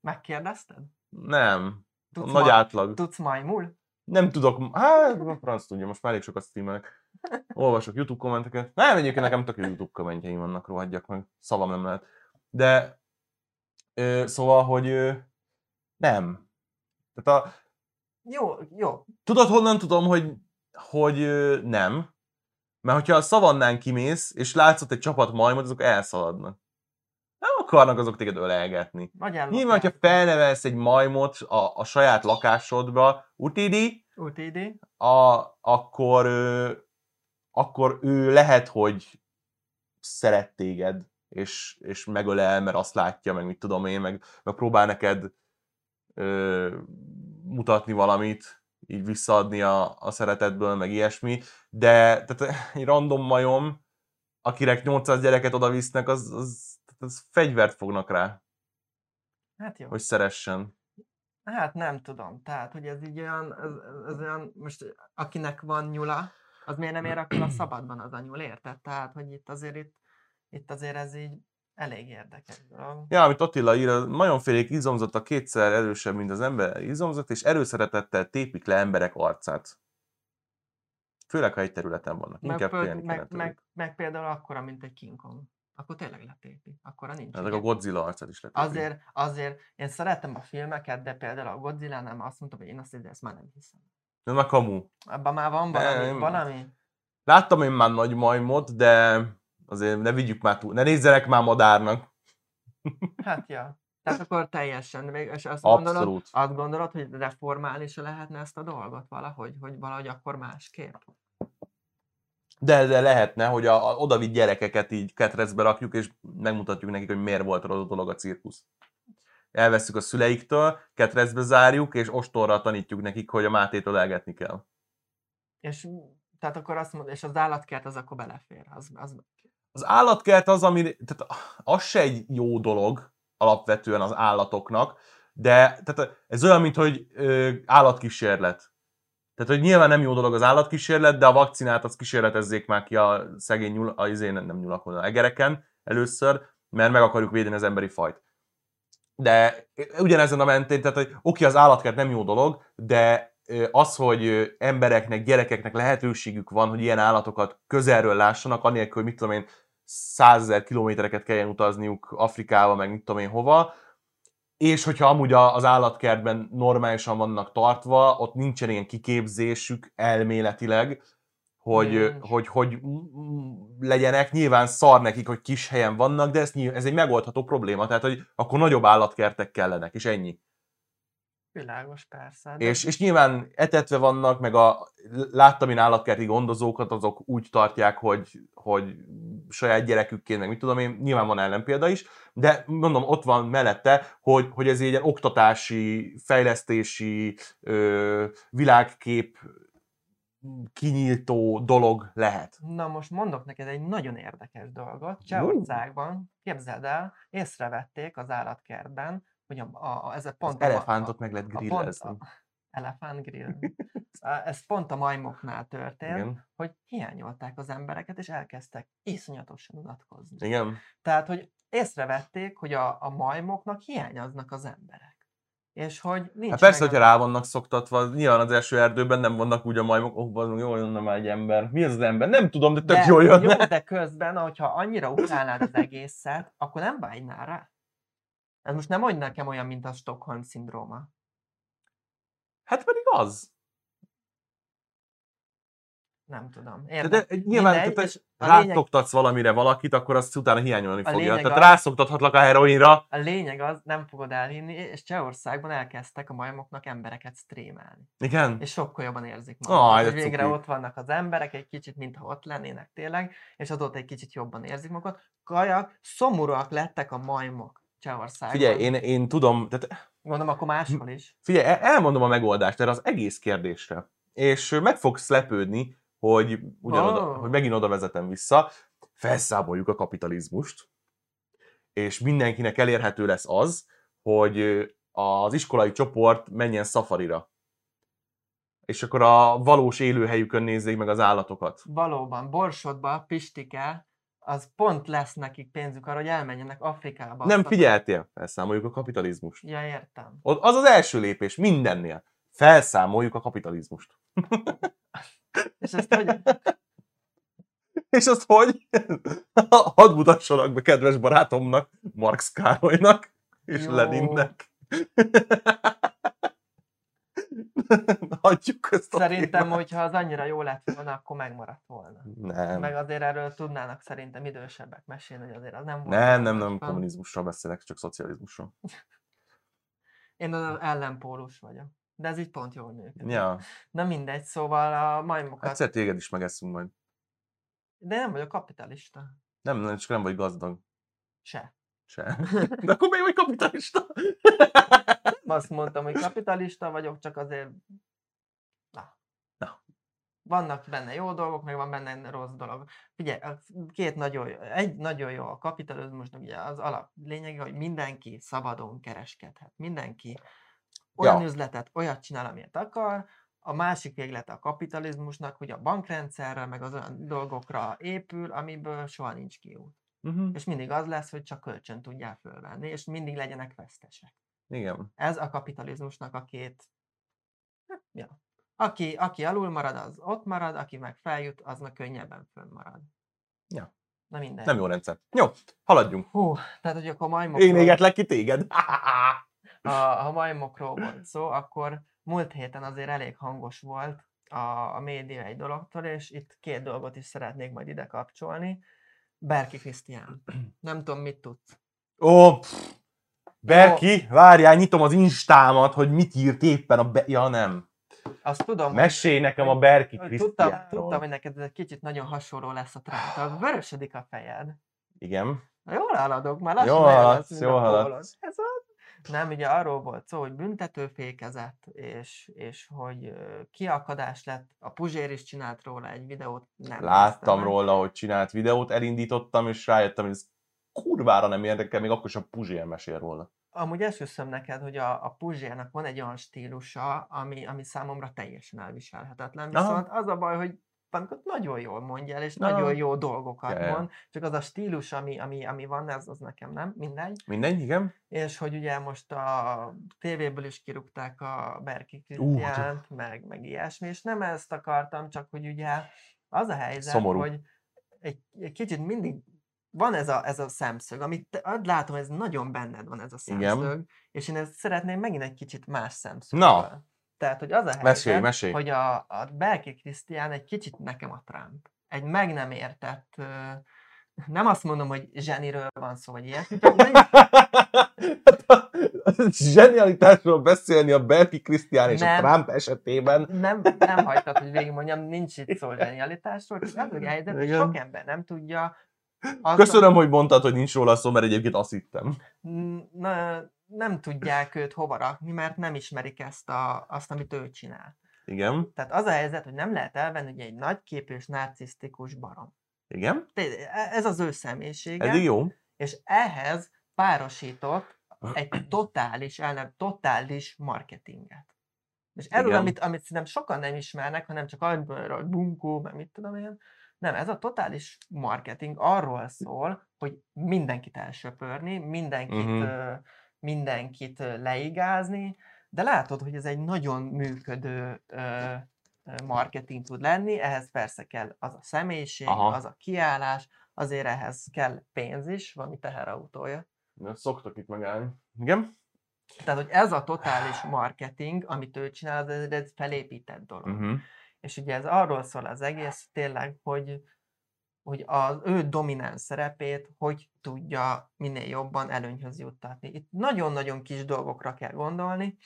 Megkérdezted? Nem. Tudsz, nagy ma- átlag. tudsz majmul? Nem tudok, hát a franc tudja, most már elég sokat streamelek. Olvasok YouTube kommenteket. Nem, egyébként nekem tök YouTube kommentjeim vannak, rohadjak meg. Szavam nem lehet. De, ö, szóval, hogy ö, nem. Tehát a, Jó, jó. tudod, honnan tudom, hogy, hogy ö, nem? Mert hogyha a szavannán kimész, és látszott egy csapat majmot, azok elszaladnak. Nem akarnak azok téged ölelgetni. Vagy Nyilván, hogyha felnevelsz egy majmot a, a saját lakásodba, utidi, UTD. a, akkor, ö, akkor ő lehet, hogy szeret téged, és, és megölel, mert azt látja, meg mit tudom én, meg, meg próbál neked ö, mutatni valamit, így visszaadni a, a szeretetből, meg ilyesmi, de tehát *laughs* egy random majom, akinek 800 gyereket oda visznek, az, az, az fegyvert fognak rá, Hát jó. hogy szeressen. Hát nem tudom. Tehát, hogy ez így olyan, ez, ez olyan, most akinek van nyula, az miért nem ér akkor a szabadban az a nyúl, érted? Tehát, hogy itt azért itt, itt azért ez így elég érdekes dolog. Ja, amit Attila ír, a majomfélék izomzata kétszer erősebb, mint az ember izomzat, és erőszeretettel tépik le emberek arcát. Főleg, ha egy területen vannak. Meg, Inkább félni meg, meg, meg, például akkora, mint egy King Kong. Akkor tényleg letépi. Akkora nincs. Ezek a? Godzilla arcát is letépik. Azért, azért én szeretem a filmeket, de például a Godzilla nem azt mondtam, hogy én azt, ezt már nem hiszem. Ez már kamu. Abban már van valami, Nem. valami? Láttam én már nagy majmot, de azért ne vigyük már túl, ne nézzenek már madárnak. Hát ja. Tehát akkor teljesen, még, és azt gondolod, Abszolút. azt gondolod, hogy reformálni se lehetne ezt a dolgot valahogy, hogy valahogy akkor másképp? De, de lehetne, hogy a, a odavitt gyerekeket így ketrecbe rakjuk, és megmutatjuk nekik, hogy miért volt rossz dolog a cirkusz. Elveszük a szüleiktől, ketrecbe zárjuk, és ostorra tanítjuk nekik, hogy a Mátét ölelgetni kell. És tehát akkor azt mondod, és az állatkert az akkor belefér. Az, az, Az állatkert az, ami, tehát az se egy jó dolog alapvetően az állatoknak, de tehát ez olyan, mint hogy ö, állatkísérlet. Tehát, hogy nyilván nem jó dolog az állatkísérlet, de a vakcinát az kísérletezzék már ki a szegény nyul, a izén, nem nyulakon, a egereken először, mert meg akarjuk védeni az emberi fajt. De ugyanezen a mentén, tehát, hogy oké, az állatkert nem jó dolog, de az, hogy embereknek, gyerekeknek lehetőségük van, hogy ilyen állatokat közelről lássanak, anélkül, hogy mit tudom én, százezer kilométereket kelljen utazniuk Afrikába, meg mit tudom én hova, és hogyha amúgy az állatkertben normálisan vannak tartva, ott nincsen ilyen kiképzésük elméletileg, hogy, hogy, hogy legyenek, nyilván szar nekik, hogy kis helyen vannak, de ez, ez egy megoldható probléma, tehát hogy akkor nagyobb állatkertek kellenek, és ennyi. Világos, persze. De És, és nyilván etetve vannak, meg a, láttam én állatkerti gondozókat, azok úgy tartják, hogy, hogy saját gyerekükként, meg mit tudom én, nyilván van ellenpélda is, de mondom, ott van mellette, hogy, hogy ez egy oktatási, fejlesztési, ö, világkép kinyíltó dolog lehet. Na most mondok neked egy nagyon érdekes dolgot. Csehországban, képzeld el, észrevették az állatkertben, hogy a, a, a, ez a Az pont a, ma- elefántot meg lehet a, grillezni. a, elefánt grill. *laughs* Ez pont a majmoknál történt, Igen. hogy hiányolták az embereket, és elkezdtek iszonyatosan unatkozni. Igen. Tehát, hogy észrevették, hogy a, a majmoknak hiányoznak az emberek. És hogy nincs Hát persze, meg hogyha rá vannak szoktatva, nyilván az első erdőben nem vannak úgy a majmok, oh, bazd jól jönne már egy ember. Mi az az ember? Nem tudom, de tök de, jól jönne. Jó, de közben, hogyha annyira utálnád az egészet, akkor nem vágynál rá. Ez most nem olyan nekem olyan, mint a Stockholm szindróma. Hát pedig az. Nem tudom. De, Érted? de nyilván, Mindegy, és a lényeg- valamire valakit, akkor azt utána hiányolni A fogja. Tehát az- rászoktathatlak a heroinra. A lényeg az, nem fogod elhinni, és Csehországban elkezdtek a majmoknak embereket streamelni. Igen. És sokkal jobban érzik magukat. de hogy végre cuki. ott vannak az emberek, egy kicsit, mintha ott lennének tényleg, és azóta egy kicsit jobban érzik magukat. Kajak, szomorúak lettek a majmok Csehországban. Figyelj, én, én tudom, tehát Gondolom, akkor máshol is. figyelj, el- elmondom a megoldást erre az egész kérdésre. És meg fogsz lepődni, hogy, ugyanoda, Ó. hogy megint oda vezetem vissza, felszámoljuk a kapitalizmust, és mindenkinek elérhető lesz az, hogy az iskolai csoport menjen szafarira. És akkor a valós élőhelyükön nézzék meg az állatokat. Valóban, Borsodba, Pistike, az pont lesz nekik pénzük arra, hogy elmenjenek Afrikába. Nem figyeltél? Felszámoljuk a kapitalizmust. Ja, értem. Az az első lépés mindennél. Felszámoljuk a kapitalizmust. *laughs* És ezt hogy, *laughs* És azt hogy? *laughs* Hadd mutassanak be kedves barátomnak, Marx Károlynak és Jó. Leninnek. Hagyjuk ezt a Szerintem, témát. hogyha az annyira jó lett volna, akkor megmaradt volna. Nem. Meg azért erről tudnának szerintem idősebbek mesélni, hogy azért az nem volt. Nem, nem, nem kommunizmusról beszélek, csak szocializmusról. *laughs* Én az ellenpólus vagyok. De ez így pont jól működik. Ja, Na mindegy, szóval a majmokat... egyszer téged is megeszünk majd. De nem vagyok kapitalista. Nem, nem, csak nem vagy gazdag. Se. Se. *laughs* De akkor miért vagy kapitalista? Azt mondtam, hogy kapitalista vagyok, csak azért... Na. Na. Vannak benne jó dolgok, meg van benne rossz dolog. Figyelj, a két nagyon jó, egy nagyon jó a kapitalizmusnak, ugye az alap lényege, hogy mindenki szabadon kereskedhet. Mindenki olyan Ja. üzletet, olyat csinál, amilyet akar. A másik véglete a kapitalizmusnak, hogy a bankrendszerre, meg az olyan dolgokra épül, amiből soha nincs kiút. Uh-huh. És mindig az lesz, hogy csak kölcsön tudják fölvenni, és mindig legyenek vesztesek. Igen. Ez a kapitalizmusnak a két... Hát, Ja. Aki, aki alul marad, az ott marad, aki meg feljut, az meg könnyebben fönnmarad. Ja. Na mindegy. Nem jó rendszer. Jó, haladjunk. Hú, tehát hogy akkor majmokról, Én égetlek ki téged. *laughs* ha, ha majmokról volt szó, akkor múlt héten azért elég hangos volt a, a média egy dologtól, és itt két dolgot is szeretnék majd ide kapcsolni. Berki Krisztián. Nem tudom, mit tudsz. Ó, pff. Berki, várjál, nyitom az instámat, hogy mit írt éppen a be... Ja, nem. Azt tudom, hogy- Mesélj nekem a Berki hogy tudtam, tudtam, Krisztiánról. hogy neked ez egy kicsit nagyon hasonló lesz a trend. Vörösödik a fejed. Igen. Na, Jól haladok, már lassan Jól olyan haladsz, jól haladsz. Ez az. Nem, ugye arról volt szó, hogy büntetőfékezett, és, és hogy kiakadás lett. A Puzsér is csinált róla egy videót. Nem Láttam néztem róla, hogy csinált videót, elindítottam, és rájöttem, hogy ez kurvára nem érdekel, még akkor a Puzsér mesél róla. Amúgy esküszöm neked, hogy a, a Puzsérnak van egy olyan stílusa, ami, ami számomra teljesen elviselhetetlen. Aha. Viszont az a baj, hogy valamikor nagyon jól mondja el, és Na. nagyon jó dolgokat ja. mond, csak az a stílus, ami, ami, ami van, ez az nekem nem, mindegy. Mindegy, igen? És hogy ugye most a tévéből is kirúgták a Berki Ú, Krisztiánt, meg, meg ilyesmi, és nem ezt akartam, csak hogy ugye az a helyzet, Szomorú. hogy egy, egy kicsit mindig van ez a, ez a szemszög, amit te, látom, ez nagyon benned van ez a Igen. szemszög, és én ezt szeretném megint egy kicsit más szemszögből. Na. Tehát, hogy az a helyzet, Mesélj, mesélj. hogy a, a Berki Krisztián egy kicsit nekem a Trump. Egy meg nem értett, nem azt mondom, hogy zseniről van szó, vagy ilyesmi, *laughs* Zsenialitásról beszélni a Berki Krisztián és Nem. a Trump esetében. nem, nem hagytad, hogy végigmondjam, nincs itt szó zsenialitásról, csak az a helyzet, hogy Igen. sok ember nem tudja. Az Köszönöm, hogy mondtad, hogy nincs róla szó, mert egyébként azt hittem. Na, nem tudják őt hova rakni, mert nem ismerik ezt a, azt, amit ő csinál. Igen, Tehát az a helyzet, hogy nem lehet elvenni, hogy egy nagyképű és narcisztikus barom. igen, Té- Ez az ő személyisége, eddig jó. és ehhez párosított egy totális, elnem, totális marketinget. És Igen. amit, amit szerintem sokan nem ismernek, hanem csak arról, bunkó, meg mit tudom én. Nem, ez a totális marketing arról szól, hogy mindenkit elsöpörni, mindenkit, Mhm. uh mindenkit leigázni, de látod, hogy ez egy nagyon működő marketing tud lenni, ehhez persze kell az a személyiség, Aha. az a kiállás, azért ehhez kell pénz is, valami teherautója. Na, Szoktak itt megállni. Igen? Tehát, hogy ez a totális marketing, amit ő csinál, ez egy felépített dolog. Uh-huh. És ugye ez arról szól az egész tényleg, hogy, hogy az ő domináns szerepét hogy tudja minél jobban előnyhöz juttatni. Itt nagyon-nagyon kis dolgokra kell gondolni.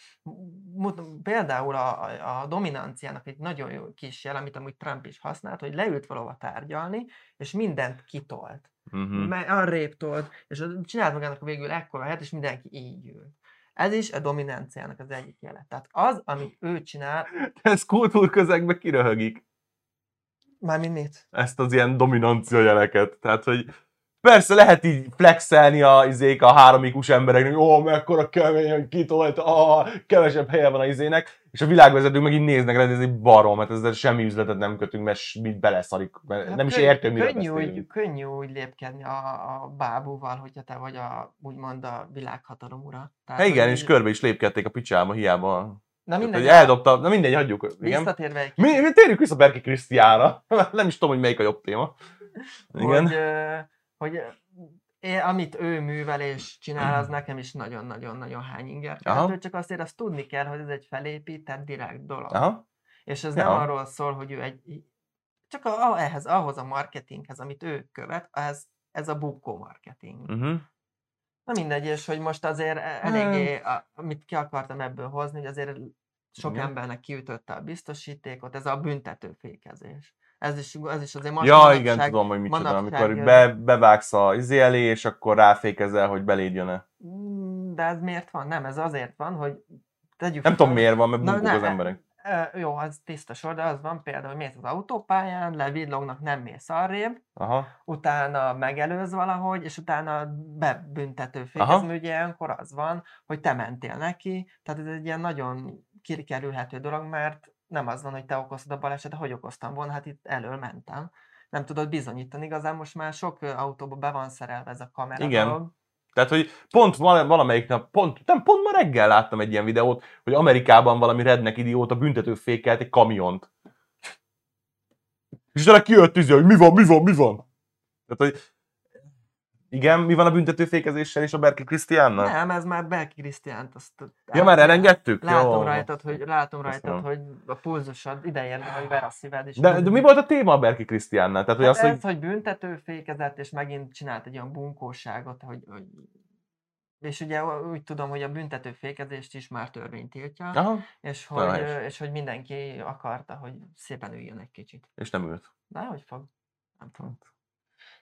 Például a, a- dominanciának egy nagyon jó kis jel, amit amúgy Trump is használt, hogy leült valahova tárgyalni, és mindent kitolt. Uh-huh. Mert arrébb tolt, és csinált magának végül ekkora helyet, és mindenki így ül. Ez is a dominanciának az egyik jele. Tehát az, amit ő csinál, Ez kultúr közegben kiröhögik. mármint mit? ezt az ilyen dominancia jeleket. Tehát, hogy persze lehet így flexelni a, izék, a három ikus embereknek, ó, mekkora kemény, hogy kitolt, ah, kevesebb helye van a izének, és a világvezetők meg így néznek rá, ez egy barom, mert ezzel semmi üzletet nem kötünk, mert mit beleszarik, mert Hát nem is értő, miről könnyű úgy, könnyű úgy lépkedni a, a bábúval, hogyha te vagy a, úgymond a világhatalom ura. Tehát, Hát igen, és így- körbe is lépkedték a picsába, hiába. Na mindegy, hogy eldobta, na mindegy, hagyjuk. Igen. visszatérve egy Mi, mi térjük vissza Berki Krisztiára. *laughs* Nem is tudom, hogy melyik a jobb téma. Igen. hogy, hogy ö, é, amit ő művel és csinál, az nekem is nagyon-nagyon-nagyon hány inger. Tehát, csak azért azt tudni kell, hogy ez egy felépített direkt dolog. Aha. És ez Ja. nem arról szól, hogy ő egy... Csak a, ehhez, ahhoz a marketinghez, amit ő követ, ez, ez a bukkó marketing. Uh-huh. Na mindegy, és hogy most azért e- eléggé, a, amit ki akartam ebből hozni, hogy azért sok Igen. embernek kiütötte a biztosítékot, ez a büntetőfékezés. Ez is, ez is azért most Ja, manapság- igen, tudom, hogy micsoda, manapság, amikor be, bevágsz a izé elé, és akkor ráfékezel, hogy beléd jön-e. Mm, De ez miért van? Nem, ez azért van, hogy tegyük Nem tudom miért van, mert bunkók az emberek. Ö, Jó, az tiszta sor, de az van például, hogy mész az autópályán, levillognak, nem mész arrébb, Aha. utána megelőz valahogy, és utána bebüntető fékező, ugye ilyenkor az van, hogy te mentél neki, tehát ez egy ilyen nagyon kikerülhető dolog, mert nem az van, hogy te okoztad a balesetet, hogy okoztam volna, hát itt elől mentem. Nem tudod bizonyítani, igazán most már sok autóba be van szerelve ez a kamera Igen. dolog. Tehát, hogy pont val- valamelyik nap, pont, nem, pont ma reggel láttam egy ilyen videót, hogy Amerikában valami rednek idióta büntetőfékelt egy kamiont. És utána kijött izé, hogy mi van, mi van, mi van. Tehát, hogy igen, mi van a büntetőfékezéssel és a Berkeley Krisztiánnal? Nem, ez már Belki Krisztiánt, azt Ja, már elengedtük? Látom Jó. rajtad, hogy, látom rajtad, hogy a pulzusod ideérne, hogy ver a szíved. És De, de mi volt a téma a Berkeley Krisztiánnál? Tehát, hogy Hát az, ez, hogy... hogy büntető fékezett, és megint csinált egy olyan bunkóságot, hogy, hogy és ugye úgy tudom, hogy a büntető fékezést is már törvény tiltja, Aha, és hogy, és hogy mindenki akarta, hogy szépen üljön egy kicsit. és nem ült. Na, hogy fog? Nem tudom.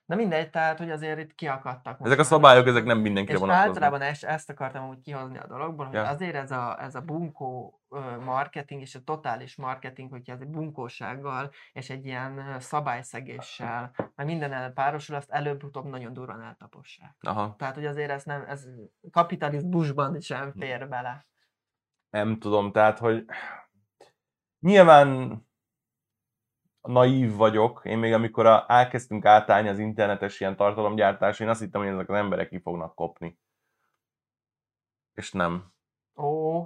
Na mindegy, tehát, hogy azért itt kiakadtak. Ezek a szabályok, ezek nem mindenkire vonatkoznak. általában ezt, ezt akartam úgy kihozni a dologból, hogy Ja. azért ez a, ez a bunkó marketing és a totális marketing, hogyha ez egy bunkósággal és egy ilyen szabályszegéssel, meg minden párosul, azt előbb-utóbb nagyon durván eltapossák. Aha, Tehát, hogy azért ez nem, ez kapitalizmusban sem fér bele. nem tudom, tehát, hogy nyilván naív vagyok. Én még amikor a, elkezdtünk átállni az internetes ilyen tartalomgyártásra, én azt hittem, hogy ezek az emberek ki fognak kopni. És nem. Ó,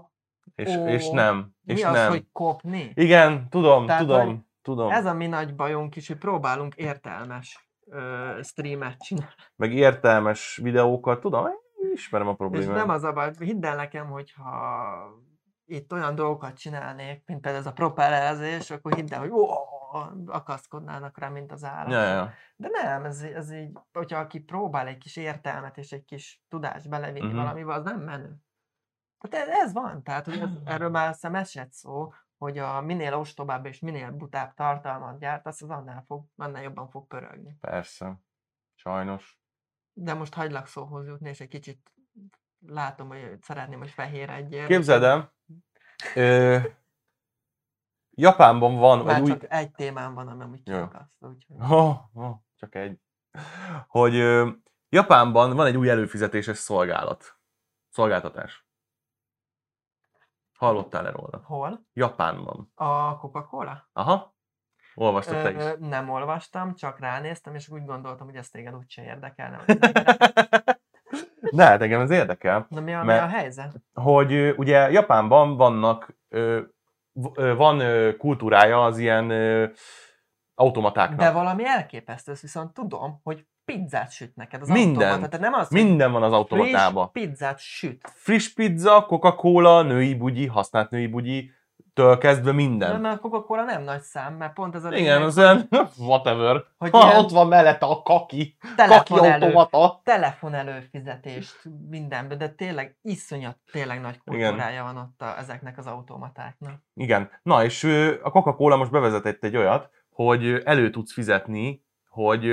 És, Ó, és nem. mi És az, nem. hogy kopni? Igen, tudom, Tehát, tudom, tudom. Ez a mi nagy bajunk is, hogy próbálunk értelmes ö, streamet csinálni. Meg értelmes videókat, tudom, ismerem a És problémát. nem az a baj, hidd el nekem, hogyha itt olyan dolgokat csinálnék, mint például ez a propellerezés, akkor hidd el, hogy ó, akaszkodnának rá, mint az állat. Ja, ja. De nem, ez, ez így, hogyha aki próbál egy kis értelmet és egy kis tudást belevinni Mhm. uh-huh. valamivel, az nem menő. Tehát ez, ez van, tehát hogy ez, erről már szem esett szó, hogy a minél ostobább és minél butább tartalmat gyártasz, az annál, fog, annál jobban fog pörögni. Persze. Sajnos. De most hagylak szóhoz jutni, és egy kicsit látom, hogy szeretném, hogy fehér egy. Képzeld el, Japánban van, Már új... csak egy témám van, ami amúgy Jó. kiakaszt, úgyhogy... Oh, oh, csak egy. Hogy ö, Japánban van egy új előfizetéses szolgálat. Szolgáltatás. Hallottál-e róla? Hol? Japánban. A Coca-Cola? Aha. Olvastad te is. Nem olvastam, csak ránéztem, és úgy gondoltam, hogy ez téged úgyse az emberek- De hát engem ez érdekel, Na mi a, mi Mert- a helyzet? hogy ugye Japánban vannak, ö, van kultúrája az ilyen automatáknak. De valami elképesztő, ezt viszont tudom, hogy pizzát süt neked az Mindent. automata. Tehát nem az, Minden van az automatába. friss pizzát süt. Friss pizza, Coca-Cola, női bugyi, használt női bugyi, től kezdve minden. Nem, mert a Coca-Cola nem nagy szám, mert pont ez a Igen, az olyan, *laughs* whatever. hogy Ha, ott van mellette a kaki, kaki telefon, elő, automata. telefon előfizetést mindenbe, de tényleg iszonyat, tényleg nagy kultúrája van ott a, ezeknek az automatáknak. Igen. Na, és a Coca-Cola most bevezetett egy olyat, hogy elő tudsz fizetni, hogy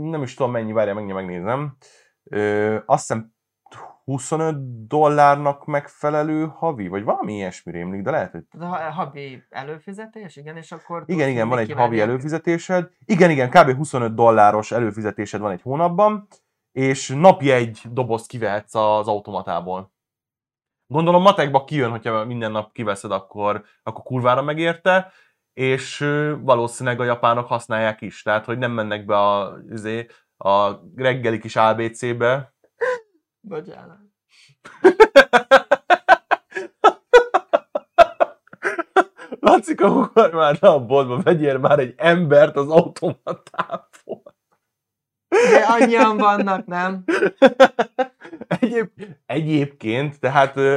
nem is tudom mennyi, várjál, megnézem, megnézem. Ö, azt hiszem 25 dollárnak megfelelő havi, vagy valami ilyesmi rémlik, de lehet, hogy Tehát a havi előfizetés, igen, és akkor... Igen, igen, van egy havi előfizetésed. Igen, igen, kb. 25 dolláros előfizetésed van egy hónapban, és napi egy dobozt kivehetsz az automatából. Gondolom matekba kijön, hogyha minden nap kiveszed, akkor, akkor kurvára megérte, és valószínűleg a japánok használják is. Tehát, hogy nem mennek be a, izé, a reggeli kis ABC-be. Bocsánat. Lacika, ugorj már le a boltba, vegyél már egy embert az automatából. De annyian vannak, nem? Egyéb, egyébként, tehát ö,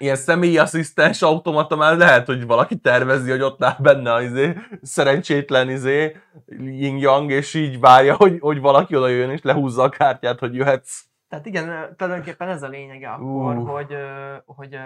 ilyen személyi asszisztens automata már lehet, hogy valaki tervezi, hogy ott áll benne az izé, szerencsétlen izé, yin yang, és így várja, hogy, hogy valaki oda jön és lehúzza a kártyát, hogy jöhetsz. Tehát igen, tulajdonképpen ez a lényege akkor, Ú. hogy, hogy,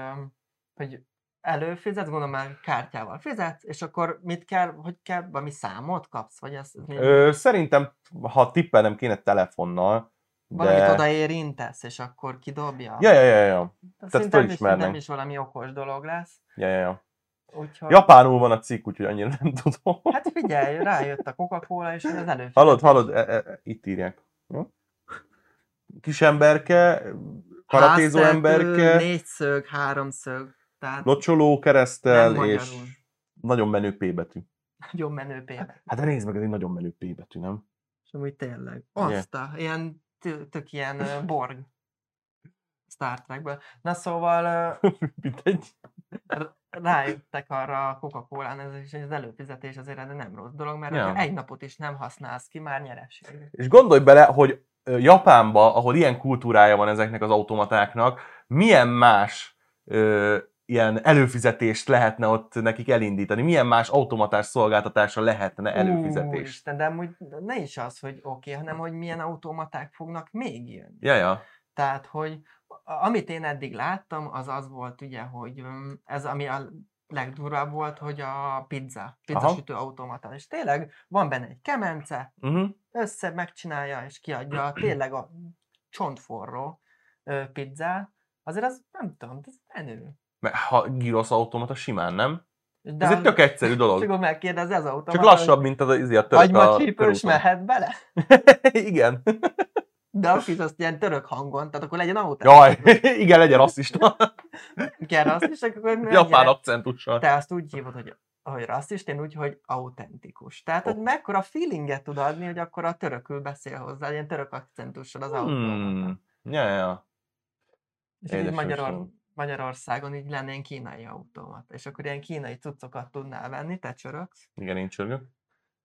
hogy előfizetsz, gondolom már kártyával fizetsz, és akkor mit kell, hogy kell, valami számot kapsz, vagy ez, mi? Ö, szerintem, ha tippelnem kéne telefonnal, Valamit de... odaérintesz, és akkor kidobja? Ja, ja, ja, ja. Is, fölismernek. nem is valami okos dolog lesz. ja, ja, ja. Úgyhogy, Japánul van a cikk, úgyhogy annyira nem tudom. Hát figyelj, rájött a Coca-Cola, és az előfizetés. Hallod, hallod, e, e, itt írják. Jó? Kis emberke, karatézó Háztető, emberke, Négyszög, háromszög, tehát locsoló keresztel, és nagyon menő P betű. Nagyon menő pénz. Hát de nézd meg, ez egy nagyon menő P betű, nem? És amúgy tényleg. Azt a, ilyen tö- tök ilyen Borg. Star Trekből. Na szóval ö, *laughs* Mint egy... r- rájöttek arra a Coca-Colán, ez is az előfizetés azért ez nem rossz dolog, mert Ja. egy napot is nem használsz ki, már nyereség. És gondolj bele, hogy Japánba, ahol ilyen kultúrája van ezeknek az automatáknak, milyen más ö, ilyen előfizetést lehetne ott nekik elindítani? Milyen más automatás szolgáltatásra lehetne előfizetés? Úristen, de amúgy ne is az, hogy oké, okay, hanem hogy milyen automaták fognak még jönni. Ja, ja. Tehát, hogy amit én eddig láttam, az az volt ugye, hogy ez ami a legdurvább volt, hogy a pizza, pizzasütő automata. És tényleg van benne egy kemence, Uh-huh. össze megcsinálja és kiadja *clears throat* tényleg a csontforró ö, pizzát. Azért az nem tudom, ez menő. Mert ha gyrosz automata simán, nem? De Ez egy az- tök egyszerű *laughs* Csak dolog. akkor megkérdezi az automata, Csak lassabb, mint az, az a török a körúton. mehet bele? *laughs* Igen. De is azt ilyen török hangon, tehát akkor legyen autó. Jaj, *laughs* igen, legyen rasszista. *laughs* Azt is, akkor Japán menjen. akcentussal. te azt úgy hívod, hogy, hogy rasszist, én úgy, hogy autentikus. Tehát, hogy Oh. mekkora feelinget tud adni, hogy akkor a törökül beszél hozzá, ilyen török akcentussal az autómata. Hmm. Ja, ja. És így Édes Magyaror, jóslom. Magyarországon így lenne ilyen kínai autómat, és akkor ilyen kínai cuccokat tudnál venni, te csöröksz, Igen, én csörgök.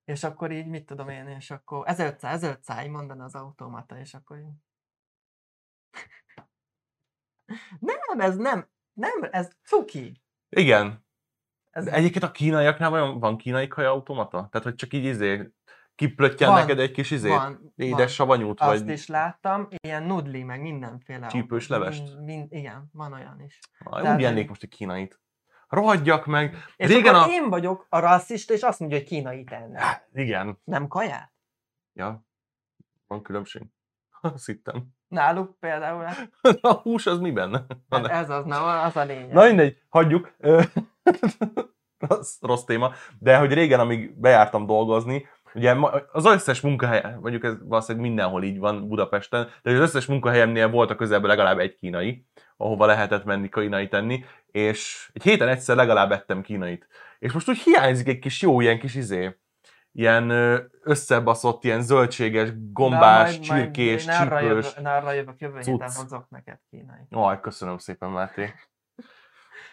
És akkor így, mit tudom én, és akkor 1500, 1500 így mondana az automata, és akkor így... Nem, ez nem, nem, ez cuki. Igen. Ez De egyébként a kínaiaknál vajon van kínai kaja automata? Tehát, hogy csak így izé, kiplöttyen Van, neked egy kis izét? van, Édes van. savanyút, Azt vagy is láttam, ilyen nudli, meg mindenféle. Csípős levest? Min, min, igen, van olyan is. Ah, úgy ennék most egy kínait. Rohadjak meg! És Régen a... én vagyok a rasszista, és azt mondja, hogy kínai tenne. Hát, Igen. Nem kaját? Ja. Van különbség. *laughs* Azt hittem. Náluk például, *laughs* A hús az miben? Na, hát ez az, na, az a lényeg. Na mindegy, hagyjuk. *laughs* Rossz, rossz téma. De hogy régen, amíg bejártam dolgozni, ugye az összes munkahely, mondjuk ez valószínűleg mindenhol így van Budapesten, de az összes munkahelyemnél volt a közelben legalább egy kínai, ahova lehetett menni kínai tenni, és egy héten egyszer legalább ettem kínait. És most úgy hiányzik egy kis jó ilyen kis izé, ilyen összebaszott, ilyen zöldséges, gombás, Na, majd- majd csirkés, én arra csípős. Jövök, arra jövök jövő héten, cucc. hozok neked kínai. Aj, köszönöm szépen, Máté.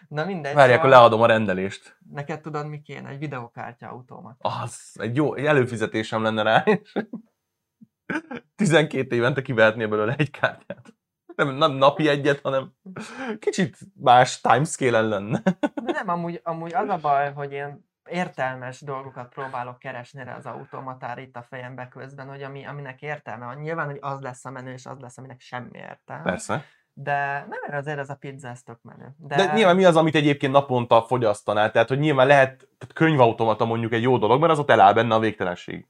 Na mindegy. Várják, akkor szóval leadom a rendelést. Neked tudod, mi kéne? Egy videokártya autómat. Az, egy jó egy előfizetésem lenne rá, és *laughs* 12 évente kivehetnél belőle egy kártyát. Nem, nem napi egyet, hanem kicsit más timescale lenne. De nem, amúgy, amúgy az a baj, hogy én értelmes dolgokat próbálok keresni erre az automatára itt a fejembe közben, hogy ami, aminek értelme van. Nyilván, hogy az lesz a menő, és az lesz, aminek semmi értelme. Persze. De nem, azért ez a pizza, ez tök menő. De, De nyilván mi az, amit egyébként naponta fogyasztanál? Tehát, hogy nyilván lehet könyvautomata mondjuk egy jó dolog, mert az ott eláll benne a végtelenség.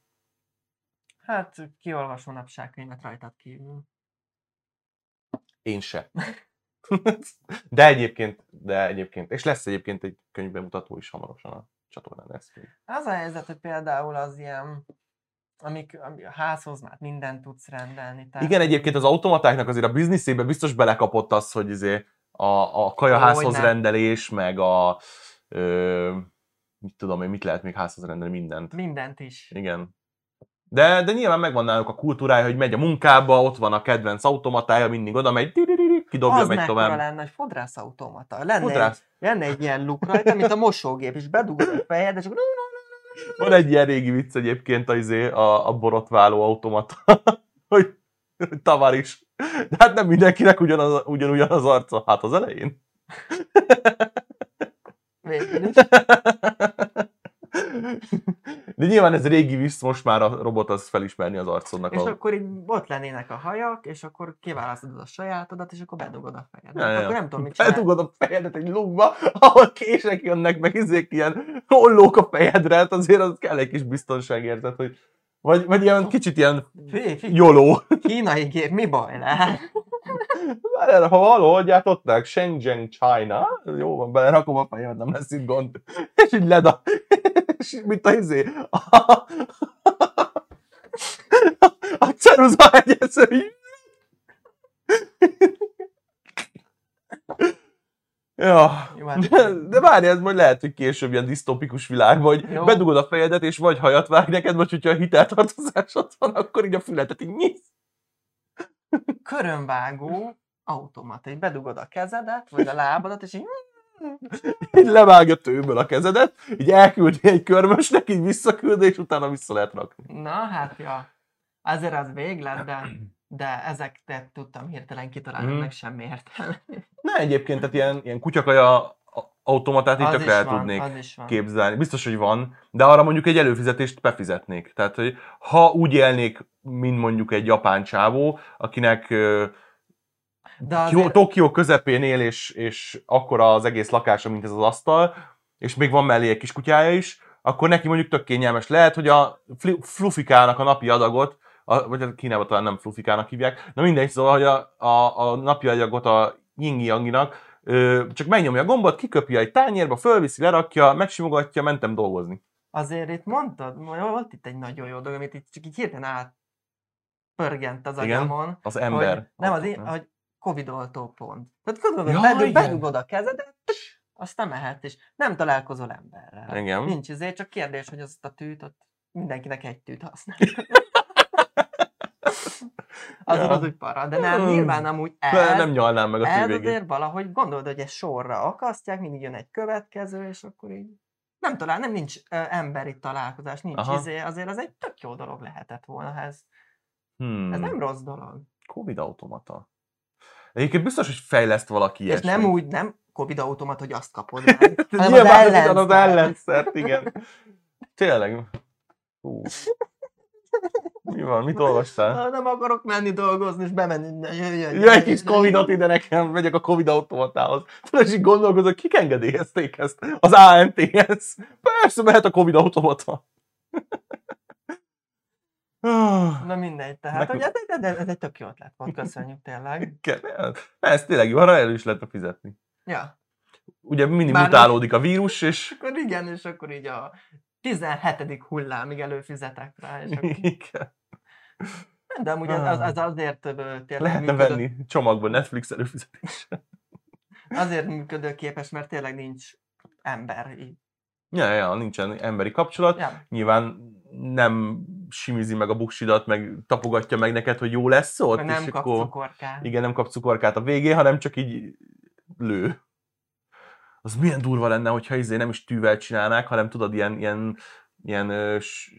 Hát kiolvas manapságkönyvet rajtad kívül. Én se. *laughs* De egyébként, de egyébként. És lesz egyébként egy könyvbemutató is hamarosan a csatornán. Lesz. Az a helyzet, hogy például az ilyen, amik, ami a házhoz már mindent tudsz rendelni. Tehát Igen, egyébként az automatáknak azért a bizniszébe biztos belekapott az, hogy izé a, a kajaházhoz Hogyne. rendelés, meg a ö, mit tudom én, mit lehet még házhoz rendelni, mindent. Mindent is. Igen. De, de nyilván megvan náluk a kultúrája, hogy megy a munkába, ott van a kedvenc automatája, mindig oda megy, kidobja, az megy tovább. lenne, hogy fodrászautomata. Lenne, egy, Fodrász. lenne egy ilyen luk rajta, mint a mosógép, és bedugod a fejed, és akkor Van egy ilyen régi vicc egyébként a, izé, a, a borotváló automata, *laughs* hogy tavar is. De hát nem mindenkinek ugyanaz, ugyanúgyan az arca. Hát az elején. Végül is. *laughs* De nyilván ez régi vicc, most már a robot az felismerni az arcodnak. És a... akkor így ott lennének a hajak, és akkor kiválasztod a sajátodat, és akkor bedugod a fejed. Ja, ja. Akkor nem tudom, mit csinál. Bedugod a fejedet egy lukba, ahol kések jönnek, meg izék ilyen hollók a fejedre, hát azért az kell egy kis biztonságérzet, hogy vagy, vagy ilyen kicsit ilyen joló. kínai gép, mi baj lehet? Várjál, ha valahol gyártották Shenzhen, China, jó van, belerakom a fejemet, nem lesz itt gond. És így leda, és mint a izé, a, a ceruza így. Ja. Hát- De, de várj, ez majd lehet, hogy később ilyen disztópikus világ, hogy Jó. bedugod a fejedet, és vagy hajat vág neked, vagy hogyha a hiteltartozásod van, akkor így a fületet így nyisz. Körönvágó automata. Így bedugod a kezedet, vagy a lábadat, és így... így levágja tőből a kezedet, így elküldi egy körmösnek, így visszaküldi, és utána vissza lehet rakni. Na, hát ja. Azért az véglet, de, de ezeket tudtam hirtelen kitalálni, Mhm. mm. meg semmi értelme. Ne egyébként, tehát ilyen, ilyen kutyakaja automatát így Az tök is el van, tudnék képzelni. Biztos, hogy van, de arra mondjuk egy előfizetést befizetnék. Tehát, hogy ha úgy élnék, mint mondjuk egy japán csávó, akinek De azért, Tokió közepén él, és, és akkora az egész lakása, mint ez az asztal, és még van mellé egy kis kutyája is, akkor neki mondjuk tök kényelmes. Lehet, hogy a flufikának a napi adagot, a, vagy Kínában talán nem flufikának hívják, na mindegy, szóval, hogy a, a, a napi adagot a yingi yanginak ö, csak megnyomja a gombot, kiköpi egy tányérba, fölviszi, lerakja, megsimogatja, mentem dolgozni. azért itt mondtad, volt itt egy nagyon jó dolog, amit itt csak így hirtelen át pörgent az Igen, agyamon. Az ember. Hogy, nem, az, én, hogy Covid oltópont. Tehát tudod, Ja, bedug, bedugod a kezedet, aztán mehet, és nem találkozol emberrel. Igen. Nincs izé, csak kérdés, hogy azt a tűt, ott mindenkinek egy tűt használ. *laughs* *laughs* az Ja. az úgy para, de nem, Hmm. nyilván amúgy De ez, nem nyalnám meg a ez azért valahogy gondolod, hogy egy sorra akasztják, mindig jön egy következő, és akkor így nem talál, nem nincs ö, emberi találkozás, nincs Aha. izé, azért az egy tök jó dolog lehetett volna, ez, Hmm. ez nem rossz dolog. Covid automata. Egyébként biztos, hogy fejleszt valaki És ilyesmit. nem úgy, nem Covid automat, hogy azt kapod meg, *laughs* hanem az, ellenszert. az ellenszert, igen. *laughs* Tényleg. Hú. Mi van? Mit olvastál? Ah, Nem akarok menni dolgozni, és bemenni. Jöjj egy kis Covidot ide nekem, megyek a Covid automatához. Tudod, és így gondolkozok, kik engedélyezték ezt? Az ANTS. Persze, mehet a Covid automata. *sighs* Na mindegy, tehát Nekünk- hogy ez, ez, ez, egy tök jó ötlet volt, köszönjük tényleg. *laughs* Ez tényleg jó, arra elő is lehetne fizetni. Ja, Ugye mindig Bár- mutálódik a vírus, és akkor igen, és akkor így a 17. hullámig előfizetek rá, és *laughs* akkor... Igen. De amúgy ez, az, az azért ö, tényleg lehetne működő, venni csomagban Netflix előfizetés. azért működőképes, mert tényleg nincs ember. Ja, ja, nincsen emberi kapcsolat. Ja. Nyilván nem simizi meg a buksidat, meg tapogatja meg neked, hogy jó lesz ott, Meg nem és kap akkor cukorkát. igen, nem kap cukorkát a végén, hanem csak így lő. Az milyen durva lenne, hogyha izé nem is tűvel csinálnák, hanem tudod, ilyen, ilyen, ilyen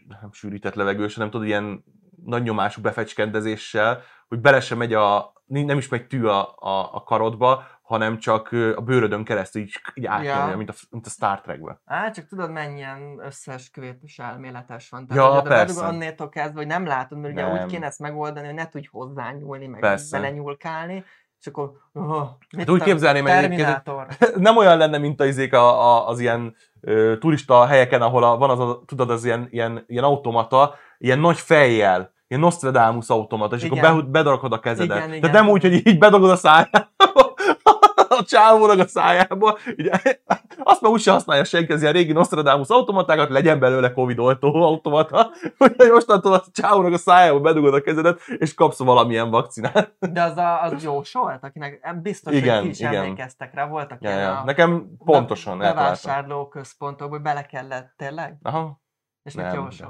nem sűrített levegős, hanem tudod, ilyen nagy nyomású befecskendezéssel, hogy bele sem megy a, nem is megy tű a, a, a karodba, hanem csak a bőrödön keresztül így, így átnyomja, Ja. mint, a, mint a Star Trekbe. Á, csak tudod, mennyien összeesküvés elméletes van. Ja, hogy persze. Annétól kezdve, hogy nem látod, mert ugye Nem. úgy kéne ezt megoldani, hogy ne tudj hozzányúlni, meg Persze. belenyúlkálni, és akkor oh, Hát úgy képzelném egyébként, Terminátor. *laughs* nem olyan lenne, mint a izék a, a, az ilyen ö, turista helyeken, ahol a, van az a, tudod, az ilyen, ilyen, ilyen automata, ilyen nagy fejjel, ilyen Nostradamus automata, és Igen. akkor be, bedarakod a kezedet. Igen, igen. Tehát nem úgy, hogy így bedagod a szájába, *laughs* a csávónak a szájába, így, *laughs* azt már úgyse használja senki, az ilyen régi Nostradamus automatákat, legyen belőle Covid oltó automata, *laughs* hogy mostantól a csávónak a szájába bedugod a kezedet, és kapsz valamilyen vakcinát. De az, a, az jósolt, akinek biztos, Igen, hogy ti is igen. emlékeztek rá, voltak Ja, ja. a Nekem pontosan be- bevásárló központokból bele kellett tényleg, Aha, és mit *laughs* nem, is.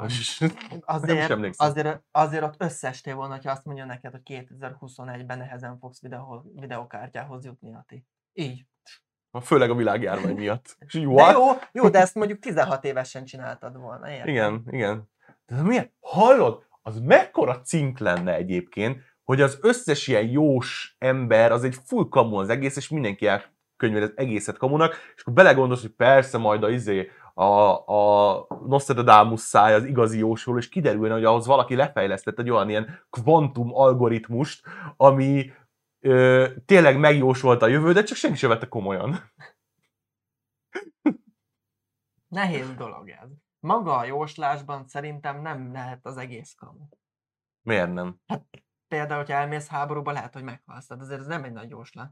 Azért, emlékszem. azért, azért ott összesté volna, ha azt mondja neked, hogy 2021-ben nehezen fogsz videó, videokártyához jutni, Ati. Így. Főleg a világjárvány miatt. *laughs* És így, De jó, jó, de ezt mondjuk 16 évesen csináltad volna, érted? Igen, igen. De milyen? Hallod? Az mekkora cink lenne egyébként, hogy az összes ilyen jós ember, az egy full kamu az egész, és mindenki elkönyvel az egészet kamunak, és akkor belegondolsz, hogy persze majd a izé, a, a Nostradamus száj az igazi jósról, és kiderülne, hogy ahhoz valaki lefejlesztett egy olyan ilyen kvantum algoritmust, ami ö, tényleg megjósolta a jövő, de csak senki sem vette komolyan. Nehéz dolog ez. Maga a jóslásban szerintem nem lehet az egész kamu. Miért nem? Például, hogyha elmész háborúba, lehet, hogy meghalsz. Tehát azért ez nem egy nagy jóslás.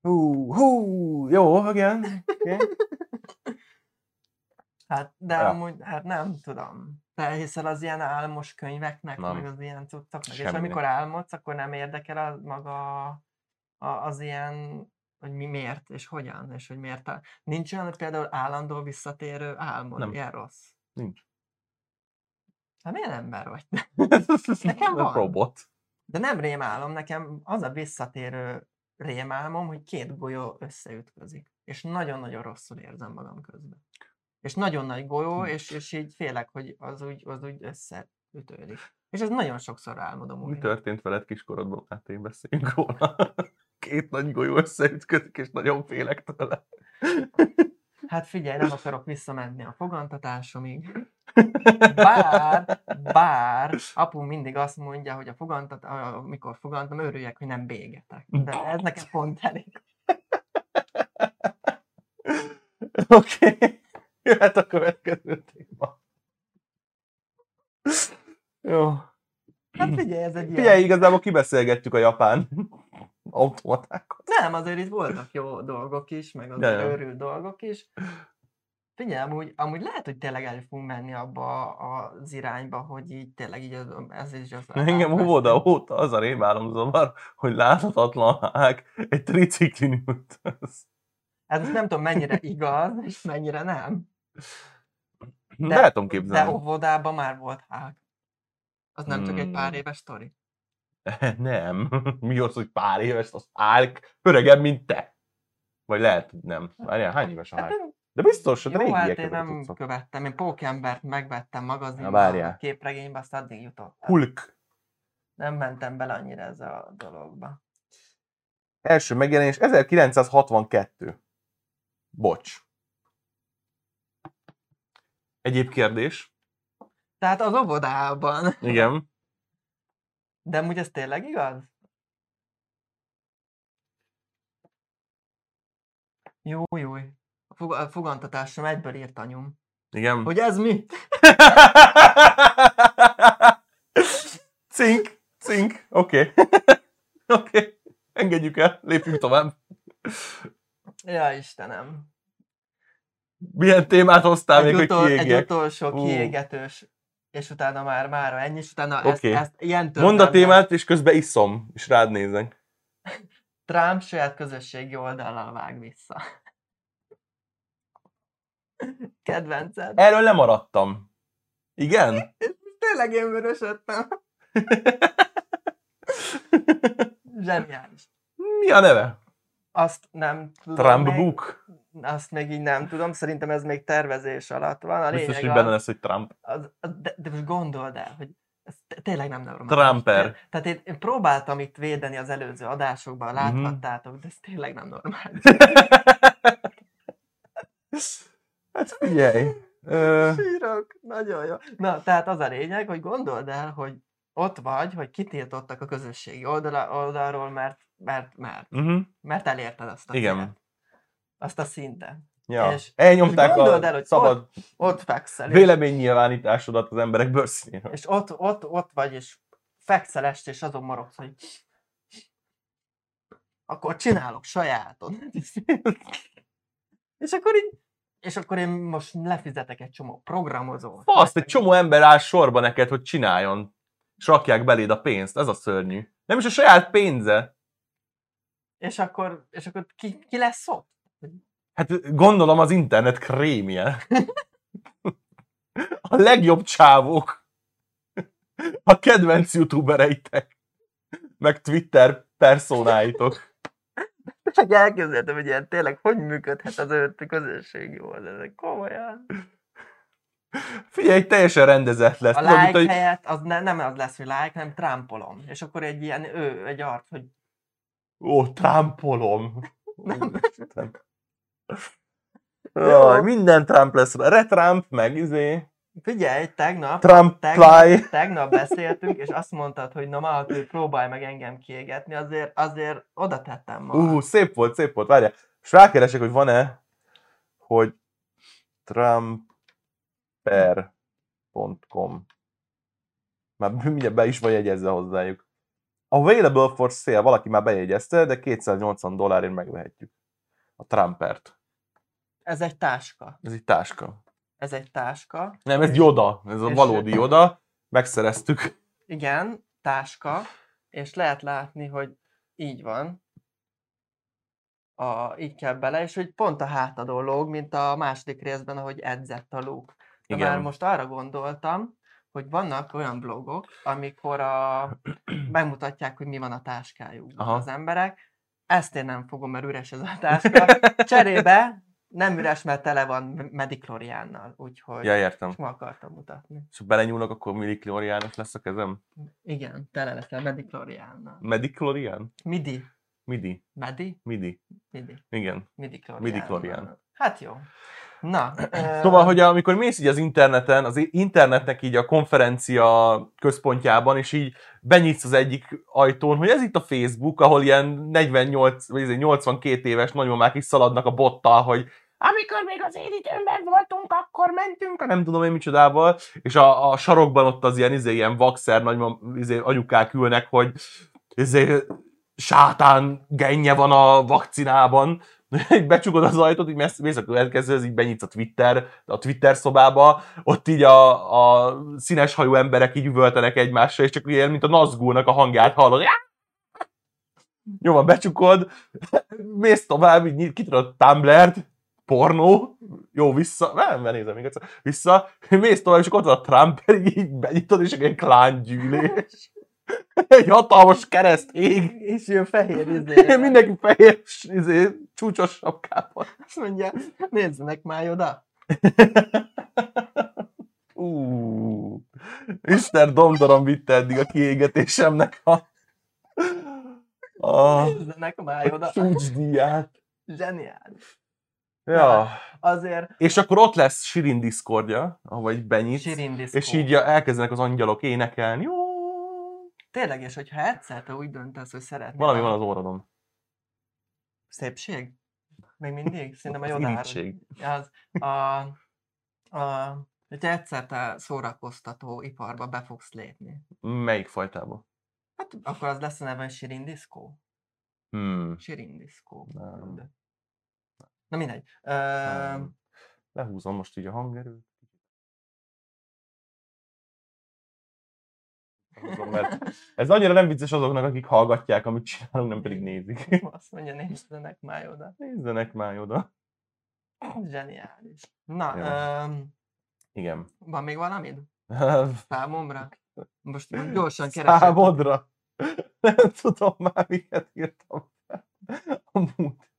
Hú, hú, jó, igen. Okay. Hát, de Ja. amúgy, hát nem tudom. Te hiszel az ilyen álmos könyveknek, Nem. meg az ilyen cuccoknak, és amikor álmodsz, akkor nem érdekel a, maga a, az ilyen, hogy mi miért, és hogyan, és hogy miért. áll- Nincs olyan, például állandó visszatérő álmod, Nem. ilyen rossz. Nincs. Hát milyen ember vagy? *laughs* Nekem van. Robot. De nem rémálom, nekem az a visszatérő rémálmom, hogy két golyó összeütközik. És nagyon-nagyon rosszul érzem magam közben. És nagyon nagy golyó, és, és így félek, hogy az úgy, az úgy összeütődik. És ez nagyon sokszor álmodom Mi történt veled kiskorodban? Hát én beszéljünk róla. *laughs* Két nagy golyó összeütközik, és nagyon félek tőle. Hát figyelj, nem akarok visszamenni a fogantatásomig. Bár, bár apu mindig azt mondja, hogy a fogantat, amikor fogantam, örüljek, hogy nem bégetek. De ez nekem pont elég. *laughs* Oké. Okay. Jöhet a következő téma. Jó. Hát figyelj, ez egy ilyen... Figyelj, igazából kibeszélgettük a japán automatákat. Nem, azért itt voltak jó dolgok is, meg az őrült dolgok is. Figyelj, amúgy, amúgy lehet, hogy tényleg el fogunk menni abba az irányba, hogy így tényleg így az, ez is az... Engem óvoda óta az a rémálom zavar, hogy láthatatlan hák egy triciklin ültöz. Ez most nem tudom, mennyire igaz, és mennyire nem. De, De- El tudom De képzelni. óvodában már volt hák. Az nem csak egy pár Hmm. éves sztori. *laughs* Nem. Mi az, hogy pár éves, az álk öregebb, mint te. Vagy lehet, hogy nem. Várjál, hány éves a Hát, hák? De biztos, hogy jó, régiek hát én nem cuccok. követtem. Én Pókembert megvettem magazinban, a képregénybe, azt addig jutottam. Hulk. Nem mentem bele annyira ez a dologba. Első megjelenés 1962. Bocs. Egyéb kérdés? Tehát az óvodában. Igen. De amúgy ez tényleg igaz? Jó, jó. Fogantatásom egyből írt anyum. Igen. Hogy ez mi? cink, cink, oké. Oké, engedjük el, lépjünk tovább. Ja, Istenem. Milyen témát hoztál még, Egy, hogy utol, egy kiégjek? utolsó Ú. kiégetős, és utána már mára ennyi, és utána Oké. ezt, ezt ilyen Mondd a témát, és közben iszom, és rád nézek. Trump saját közösségi oldallal vág vissza. *laughs* Kedvenced. Erről lemaradtam. Igen? Tényleg én vörösödtem. *laughs* Zseniális. Mi a neve? Azt nem tudom Trump még, Book? Azt még így nem tudom, szerintem ez még tervezés alatt van. A Biztos, hogy benne lesz, hogy Trump. az, az de, de most gondold el, hogy ez tényleg nem normális. Trumper. Te- Tehát én, én próbáltam itt védeni az előző adásokban, Mhm. láthattátok, de ez tényleg nem normális. *laughs* hát figyelj. Ö, Sírok, nagyon jó. Na, tehát az a lényeg, hogy gondold el, hogy ott vagy, hogy kitiltottak a közösségi oldala, oldalról, mert, mert, mert, uh-huh. mert elérted azt a Igen. célt. Azt a szintet. Ja. És- Elnyomták és gondold el, a hogy szabad Ott fekszel, és, véleménynyilvánításodat az emberek bőrszínéről. és ott, ott, ott vagy, és fekszel este, és azon morogsz, hogy akkor csinálok sajátot. *laughs* és akkor így, és akkor én most lefizetek egy csomó programozót. Azt, egy csomó ember áll sorba neked, hogy csináljon. És rakják beléd a pénzt, ez a szörnyű. Nem is a saját pénze. És akkor, és akkor ki, ki lesz ott? Hát gondolom az internet krémje. A legjobb csávók. A kedvenc youtubereitek. Meg Twitter personáitok. Csak elképzeltem, hogy ilyen tényleg hogy működhet az öt közösségi oldal, komolyan. Figyelj, teljesen rendezett lesz. A like hogy- helyett az ne, nem az lesz, hogy like, hanem trampolom. És akkor egy ilyen ő, egy arc, hogy Ó, trampolom. nem. Jaj, minden Trump lesz. Retrump, meg izé, Figyelj, tegnap, Trump tegnap, tegnap beszéltünk, és azt mondtad, hogy na ma, hogy próbálj meg engem kiégetni, azért, azért oda tettem ma. Ú, szép volt, szép volt. Várjál. És rákeresek, hogy van-e, hogy trumper.com Már *laughs* mindjárt be is van jegyezve hozzájuk. Available for sale, valaki már bejegyezte, de 280 dollárért megvehetjük. A Trumpert. Ez egy táska. Ez egy táska. Ez egy táska. Nem, ez Yoda. Ez a valódi Yoda. Megszereztük. Igen, táska, és lehet látni, hogy így van. A, így kell bele, és hogy pont a hátadon lóg, mint a második részben, ahogy edzett a Luke. De Igen. már most arra gondoltam, hogy vannak olyan blogok, amikor a, *clears throat* megmutatják, hogy mi van a táskájukban Aha. az emberek. Ezt én nem fogom, mert üres ez a táska. Cserébe nem üres, mert tele van medikloriánnal, úgyhogy Ja, értem. ma akartam mutatni. És ha belenyúlok, akkor millikloriános lesz a kezem. Igen, tele leszel medikloriánnal. Mediklorián? Midi. Midi. Medi? Midi. Midi. Igen. Midi-klorián. Midi-klorián. Hát jó. Na. *clears throat* Szóval, hogy amikor mész így az interneten, az internetnek így a konferencia központjában, és így benyitsz az egyik ajtón, hogy ez itt a Facebook, ahol ilyen 48, vagy izé 82 éves nagymamák is szaladnak a bottal, hogy amikor még az én időmben voltunk, akkor mentünk, a nem tudom én micsodával, és a, a sarokban ott az ilyen, izé, ilyen vakszer nagymam, izé, anyukák ülnek, hogy izé, sátán genje van a vakcinában, így *laughs* becsukod az ajtót, így mész, a következőhöz, így benyitsz a Twitter, a Twitter szobába, ott így a, a színes hajú emberek így üvöltenek egymásra, és csak ilyen, mint a Nazgulnak a hangját hallod. Jó van, becsukod, mész tovább, így nyit- kitudod Tumblr-t, pornó, jó, vissza, nem, mert nézem még egyszer, vissza, mész tovább, és akkor ott van a Trump, így benyitod, és egy klángyűlés. Egy hatalmas kereszt ég, És jön fehér *laughs* izé. mindenki fehér, izé, csúcsos sapkával. Azt mondja, nézzenek már oda. Ú, Isten domdorom vitte eddig a kiégetésemnek a, a Nézzenek már oda. csúcsdíját. Zseniális. Ja. Azért És akkor ott lesz Sirin Discordja, Sirin Disco. és így elkezdenek az angyalok énekelni. Jó. Tényleg, és hogyha egyszer te úgy döntesz, hogy szeretnél Valami van az orrodon. szépség? Még mindig? Szerintem a irítség. Az, a, a, hogyha egyszer te szórakoztató iparba be fogsz lépni, Melyik fajtába? hát akkor az lesz a neve, hogy Sirin Disco. Hmm. Sirin Disco. Nem. Na mindegy. Ö, Nem. Lehúzom most így a hangerőt. Lehúzom, Mert ez annyira nem vicces azoknak, akik hallgatják, amit csinálunk, nem pedig nézik. *laughs* azt mondja, nézzenek már oda. Nézzenek már oda. Zseniális. Na, ö, Igen. van még valamid? *laughs* Számomra? Most most *laughs* gyorsan keresem. Számodra. Nem tudom már, miket írtam fel. A múlt.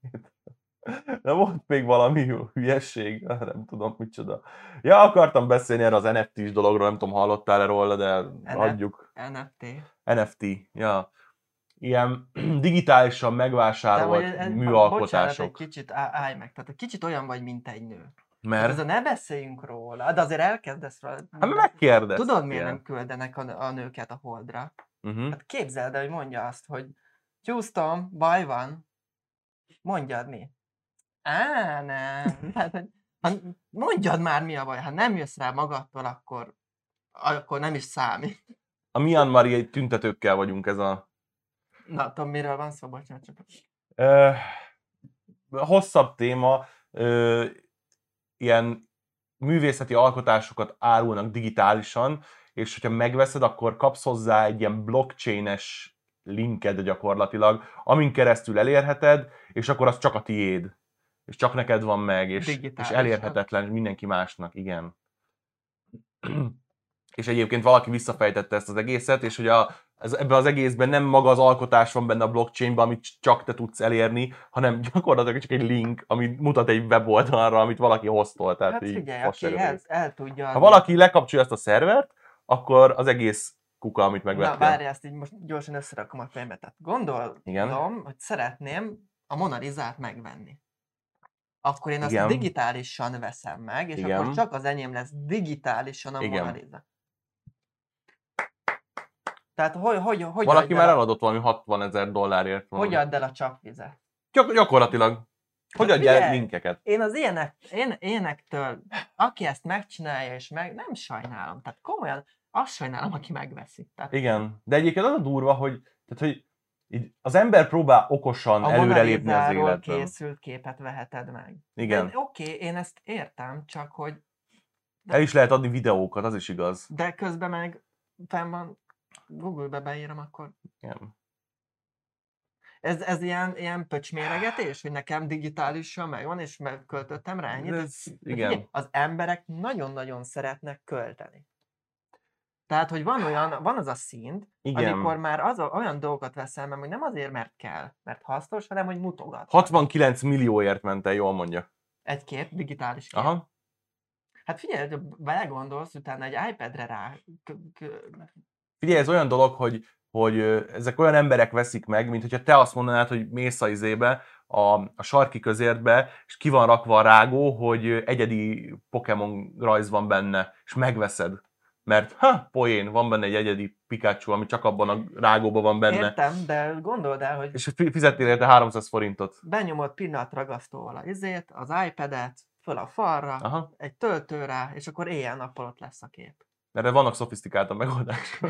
*laughs* De volt még valami hülyesség, *laughs* nem tudom micsoda. Ja, akartam beszélni erre az NFT-s dologról, nem tudom, hallottál-e róla, de hagyjuk. NFT. NFT, ja. Ilyen *clears throat* digitálisan De megvásárolt hogy ez- Bocsánat, egy műalkotások. kicsit állj meg. Tehát egy kicsit olyan vagy, mint egy nő. Hát Mert, Ez a ne beszéljünk róla, de azért elkezdesz róla. hát mert megkérdeztek. Tudod, miért ilyen. nem küldenek a, a nőket a holdra? Uh-huh. Hát képzeld el, hogy mondja azt, hogy Houston, baj van. Mondjad mi. Á, nem. *laughs* Hát, ha mondjad már mi a baj. Ha nem jössz rá magadtól, akkor, akkor nem is számít. A Myanmari tüntetőkkel vagyunk ez a Na, tudom, miről van szó, bocsánat, csak hosszabb téma, ilyen művészeti alkotásokat árulnak digitálisan, és hogyha megveszed, akkor kapsz hozzá egy ilyen blockchain-es linked gyakorlatilag, amin keresztül elérheted, és akkor az csak a tiéd. És csak neked van meg, és, és elérhetetlen mindenki másnak, igen. *clears throat* és egyébként valaki visszafejtette ezt az egészet, és hogy a, ez, ebben az egészben nem maga az alkotás van benne a blockchainben, amit csak te tudsz elérni, hanem *laughs* gyakorlatilag csak egy link, ami mutat egy weboldalra, amit valaki hoztol. Tehát Hát így figyelj, aki el, egész. el tudja... Ha valaki lekapcsolja ezt a szervert, akkor az egész kuka, amit Na, megvettél. várj, ezt így most gyorsan összerakom a fejembe. Tehát gondolom, Igen. hogy szeretném a Mona Lisát megvenni. Akkor én azt Igen. digitálisan veszem meg, és Igen. akkor csak az enyém lesz digitálisan a Igen. Mona Lisa. Tehát hogy, hogy, hogy, Valaki már el a, eladott valami 60 ezer dollárért. hogy valami. add el a csapvizet? Gyak- gyakorlatilag. Hogy Hát adja el linkeket? Én az ilyenek, én, énektől, aki ezt megcsinálja és meg, nem sajnálom. Tehát komolyan azt sajnálom, aki megveszi. Tehát Igen. De egyébként az a durva, hogy, tehát, hogy így az ember próbál okosan a előrelépni az életben. készült képet veheted meg. Igen. De Oké, okay, én ezt értem, csak hogy El is lehet adni videókat, az is igaz. de közben meg fenn van, Google-be beírom, akkor Igen. ez, ez ilyen, ilyen pöcsméregetés, hogy nekem digitálisan megvan, és megköltöttem rá ennyit. Ez, De igen. *laughs* Az emberek nagyon-nagyon szeretnek költeni. Tehát, hogy van olyan, van az a szint, Igen. amikor már az a, olyan dolgokat veszel meg, hogy nem azért, mert kell, mert hasznos, hanem hogy mutogat. 69 millióért ment el, jól mondja. Egy kép, digitális kép. Aha. Hát figyelj, hogy belegondolsz, utána egy iPad-re rá Figyelj, ez olyan dolog, hogy, hogy ezek olyan emberek veszik meg, mint hogyha te azt mondanád, hogy mész a izébe, a, a sarki közértbe, és ki van rakva a rágó, hogy egyedi Pokémon rajz van benne, és megveszed. Mert ha, poén, van benne egy egyedi Pikachu, ami csak abban a rágóban van benne. Értem, de gondold el, hogy És fi- fizettél érte 300 forintot. benyomod pillanatragasztóval a izét, az iPad-et, föl a falra, Aha. egy töltő rá, és akkor éjjel-nappal ott lesz a kép. Erre vannak szofisztikáltabb megoldások.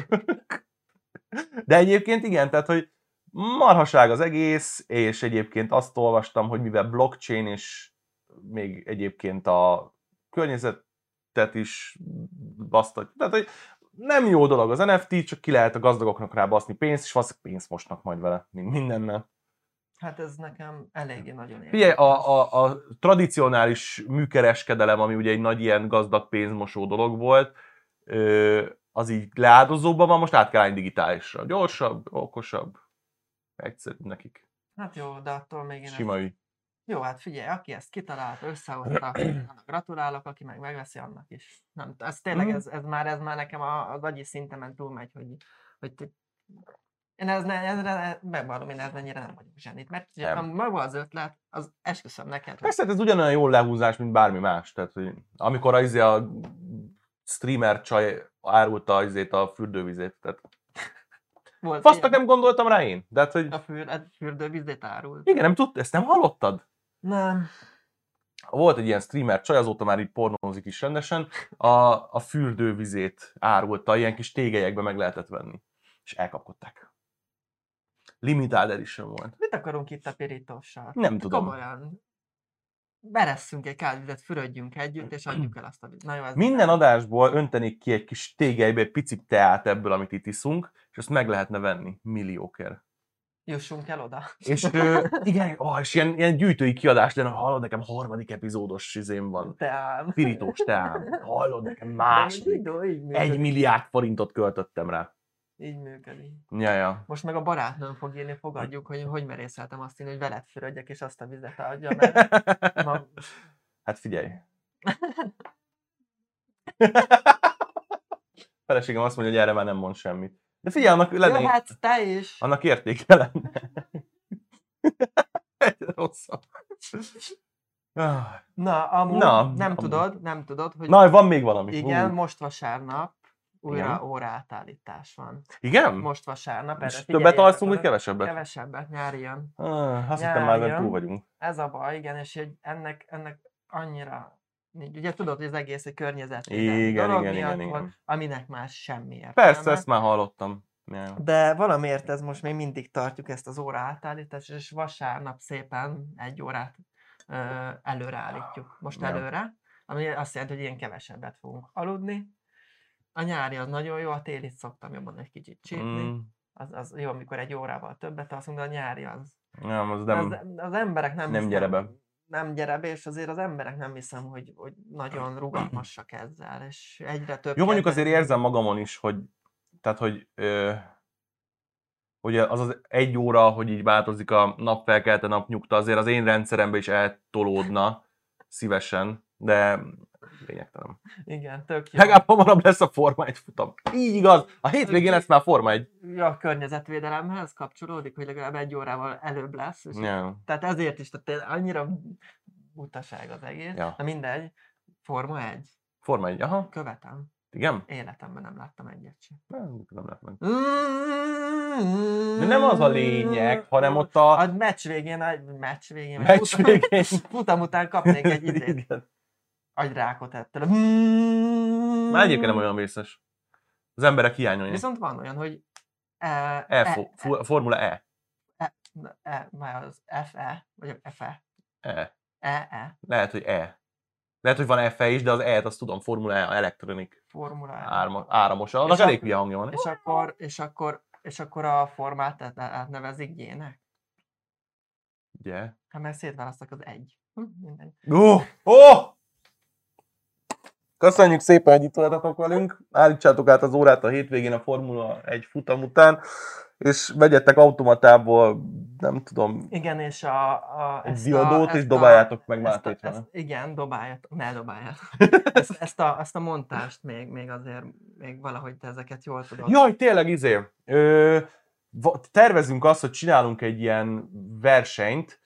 *laughs* De egyébként igen, tehát, hogy marhaság az egész, és egyébként azt olvastam, hogy mivel blockchain, és még egyébként a környezetet is basztat. Tehát, hogy nem jó dolog az NFT, csak ki lehet a gazdagoknak rá baszni pénzt, és valószínűleg pénzt mosnak majd vele, mint mindennel. Hát ez nekem eléggé nagyon érdekes. Figyelj, a, a, a tradicionális műkereskedelem, ami ugye egy nagy ilyen gazdag pénzmosó dolog volt, az így leáldozóban van, most át kell állni digitálisra. Gyorsabb, okosabb, egyszerű nekik. Hát jó, de attól még én ezt... Sima ügy. Jó, hát figyelj, aki ezt kitalálta, összehozta, *clears throat* annak gratulálok, aki meg megveszi, annak is. Nem, ez tényleg, Mhm. ez, ez, már, ez már nekem a- az agyi szintemen túlmegy, hogy, hogy én ez ne, ezre, megvallom, én ez ennyire nem vagyok zsenit, mert Nem. nem. maga az ötlet, az esküszöm neked, hogy Persze, hát ez ugyanolyan jó lehúzás, mint bármi más. Tehát, hogy amikor az a streamer csaj árulta azért a fürdővizét. Tehát volt nem gondoltam rá én. De hát, hogy a für, a fürdővizét árul. igen, nem tud, ezt nem hallottad? Nem. Volt egy ilyen streamer csaj, azóta már így pornózik is rendesen, a, a fürdővizét árulta, ilyen kis tégelyekbe meg lehetett venni. És elkapkodták. Limited edition volt. Mit akarunk itt a pirítóssal? Nem Hát tudom. Komolyan. Beresszünk egy kádvizet, fürödjünk együtt, és adjuk el azt a vizet. Na jó, ez Minden adásból öntenék ki egy kis tégelybe egy pici teát ebből, amit itt iszunk, és azt meg lehetne venni milliókért. Jussunk el oda. És ö, igen, ó, és ilyen, ilyen gyűjtői kiadás lenne, hallod, nekem harmadik epizódos izém van. Teám. Pirítós teám. Hallod, nekem működik. Egy milliárd forintot költöttem rá. Így működik. Ja, ja. Most meg a barátnőm fog írni, fogadjuk, hogy hogy merészeltem azt írni, hogy veled fürödjek, és azt a vizet adja, mert *laughs* ma, Hát figyelj. *laughs* Feleségem azt mondja, hogy erre már nem mond semmit. De figyelj, annak lenne, jöhetsz te is. annak értéke lenne. *laughs* Rosszabb. Ah. Na, amúgy Na, nem amúgy. tudod, nem tudod, hogy Na, van még valami. igen, Ú. most vasárnap újra Igen. óraátállítás van. Igen? Most vasárnap. És erre többet figyeljetek alszunk, vagy kevesebbet? Kevesebbet, nyári jön. Ah, azt hittem már, túl vagyunk. Ez a baj, igen, és hogy ennek, ennek annyira Ugye tudod, hogy az egész egy környezetvédelmi Igen, dolog igen, miatt igen, van, igen. aminek már semmi értelme. Persze, ezt már hallottam. Jó. De valamiért ez most még mindig tartjuk ezt az óra átállítást, és vasárnap szépen egy órát ö, előre állítjuk. Most Ja. előre, ami azt jelenti, hogy ilyen kevesebbet fogunk aludni. A nyári az nagyon jó, a télit szoktam jobban egy kicsit csípni. Mm, Az, az jó, amikor egy órával többet alszunk, de a nyári az. nem, az Az, nem, az emberek nem, nem hiszem, gyere be. Nem gyere be, és azért az emberek nem hiszem, hogy, hogy nagyon rugalmasak ezzel, és egyre több... Jó, mondjuk azért érzem magamon is, hogy tehát, hogy ö, hogy az az egy óra, hogy így változik a napfelkelte, napnyugta, azért az én rendszerembe is eltolódna szívesen, de lényegtelen. Igen, tök jó. Legalább hamarabb lesz a Forma 1 futam. Így igaz. A hétvégén lesz már Forma 1. Ja, a környezetvédelemhez kapcsolódik, hogy legalább egy órával előbb lesz. És Ja. Tehát ezért is, tehát annyira butaság az egész. Ja. Na mindegy, Forma 1. Forma 1, aha. Követem. Igen? Életemben nem láttam egyet sem. Nem, nem lett meg. De nem az a lényeg, hanem ott a- A meccs végén, a meccs végén, Meccs végén. *laughs* Futam után kapnék egy *laughs* Igen. Agyrákot ettől. Már egyébként nem olyan vészes. Az emberek hiányolják. Viszont van olyan, hogy e, E, e, fo- fu- Formula E. e, e, már az FE, vagy FE, E. EE, Lehet, hogy E. Lehet, hogy van FE is, de az E-t azt tudom, Formula E, Electronic, Formula E. árma, áramos. Annak elég hülye hangja van. És akkor, és akkor, és akkor a formát át- átnevezik G-nek? Ugye? Hát mert szétválasztak az egy. Hm, mindegy. Ó! Ó! Köszönjük szépen, hogy itt voltatok velünk. Állítsátok át az órát a hétvégén a Formula 1 futam után, és vegyetek automatából, nem tudom, Igen, és a... a egy ezt diadót, ezt és dobáljátok meg ezt a, Máté ezt, vele. igen, dobáljátok, ne dobáljátok. *laughs* ezt, ezt, a, ezt a montást még, még azért, még valahogy te ezeket jól tudod. Jaj, tényleg izé. Ö, tervezünk azt, hogy csinálunk egy ilyen versenyt,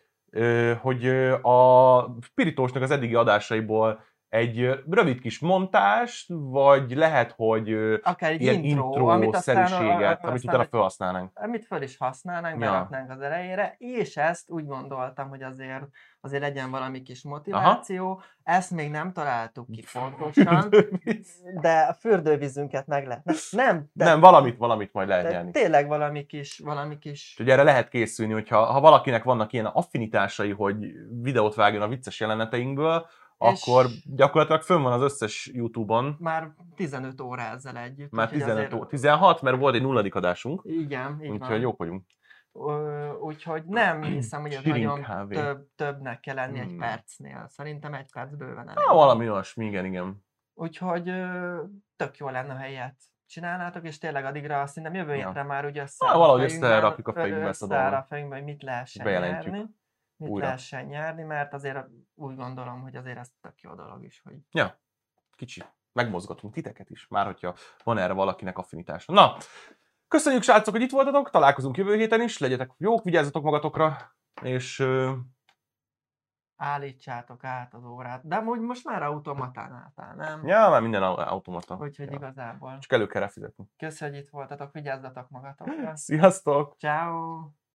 hogy a Spiritósnak az eddigi adásaiból egy rövid kis montást, vagy lehet, hogy Akár egy ilyen intro, intro, amit aztán, szerűséget, amit aztán utána felhasználnánk. amit föl is használnánk, Ja. beraknánk az elejére, és ezt úgy gondoltam, hogy azért, azért legyen valami kis motiváció. Aha. Ezt még nem találtuk ki pontosan, de a fürdővízünket meg lehet. Nem, de, Nem, valamit, valamit majd lehet nyerni. tényleg valami kis, valami kis Úgyhogy erre lehet készülni, hogyha ha valakinek vannak ilyen affinitásai, hogy videót vágjon a vicces jeleneteinkből, akkor gyakorlatilag fönn van az összes YouTube-on, már 15 óra ezzel együtt. már úgyhogy 15 azért- ó- 16, mert volt egy nulladik adásunk, Igen, így úgyhogy jók vagyunk. Ö, Úgyhogy nem hiszem, hogy ez nagyon több, többnek kell lenni egy Hmm. percnél. Szerintem egy perc bőven elég. Na, valami olyasmi, igen, igen. Úgyhogy ö, tök jó lenne, ha helyet csinálnátok, és tényleg addigra szerintem jövő Ja. hétre már ugye össze Na, valahogy összerakjuk a fejünkbe ezt a dolgot. hogy mit lehessen Bejelentjük. nyerni. Mit Újra. lehessen nyerni, mert azért úgy gondolom, hogy azért ez tök jó dolog is, hogy Ja, kicsit megmozgatunk titeket is, már hogyha van erre valakinek affinitása. Na, köszönjük srácok, hogy itt voltatok, találkozunk jövő héten is, legyetek jók, vigyázzatok magatokra, és állítsátok át az órát. De amúgy most már automatán átáll, nem? ja, már minden au- automata. Úgyhogy ja. igazából. Csak elő kell fizetni. Köszönjük, hogy itt voltatok, vigyázzatok magatokra. *laughs* Sziasztok! Ciao.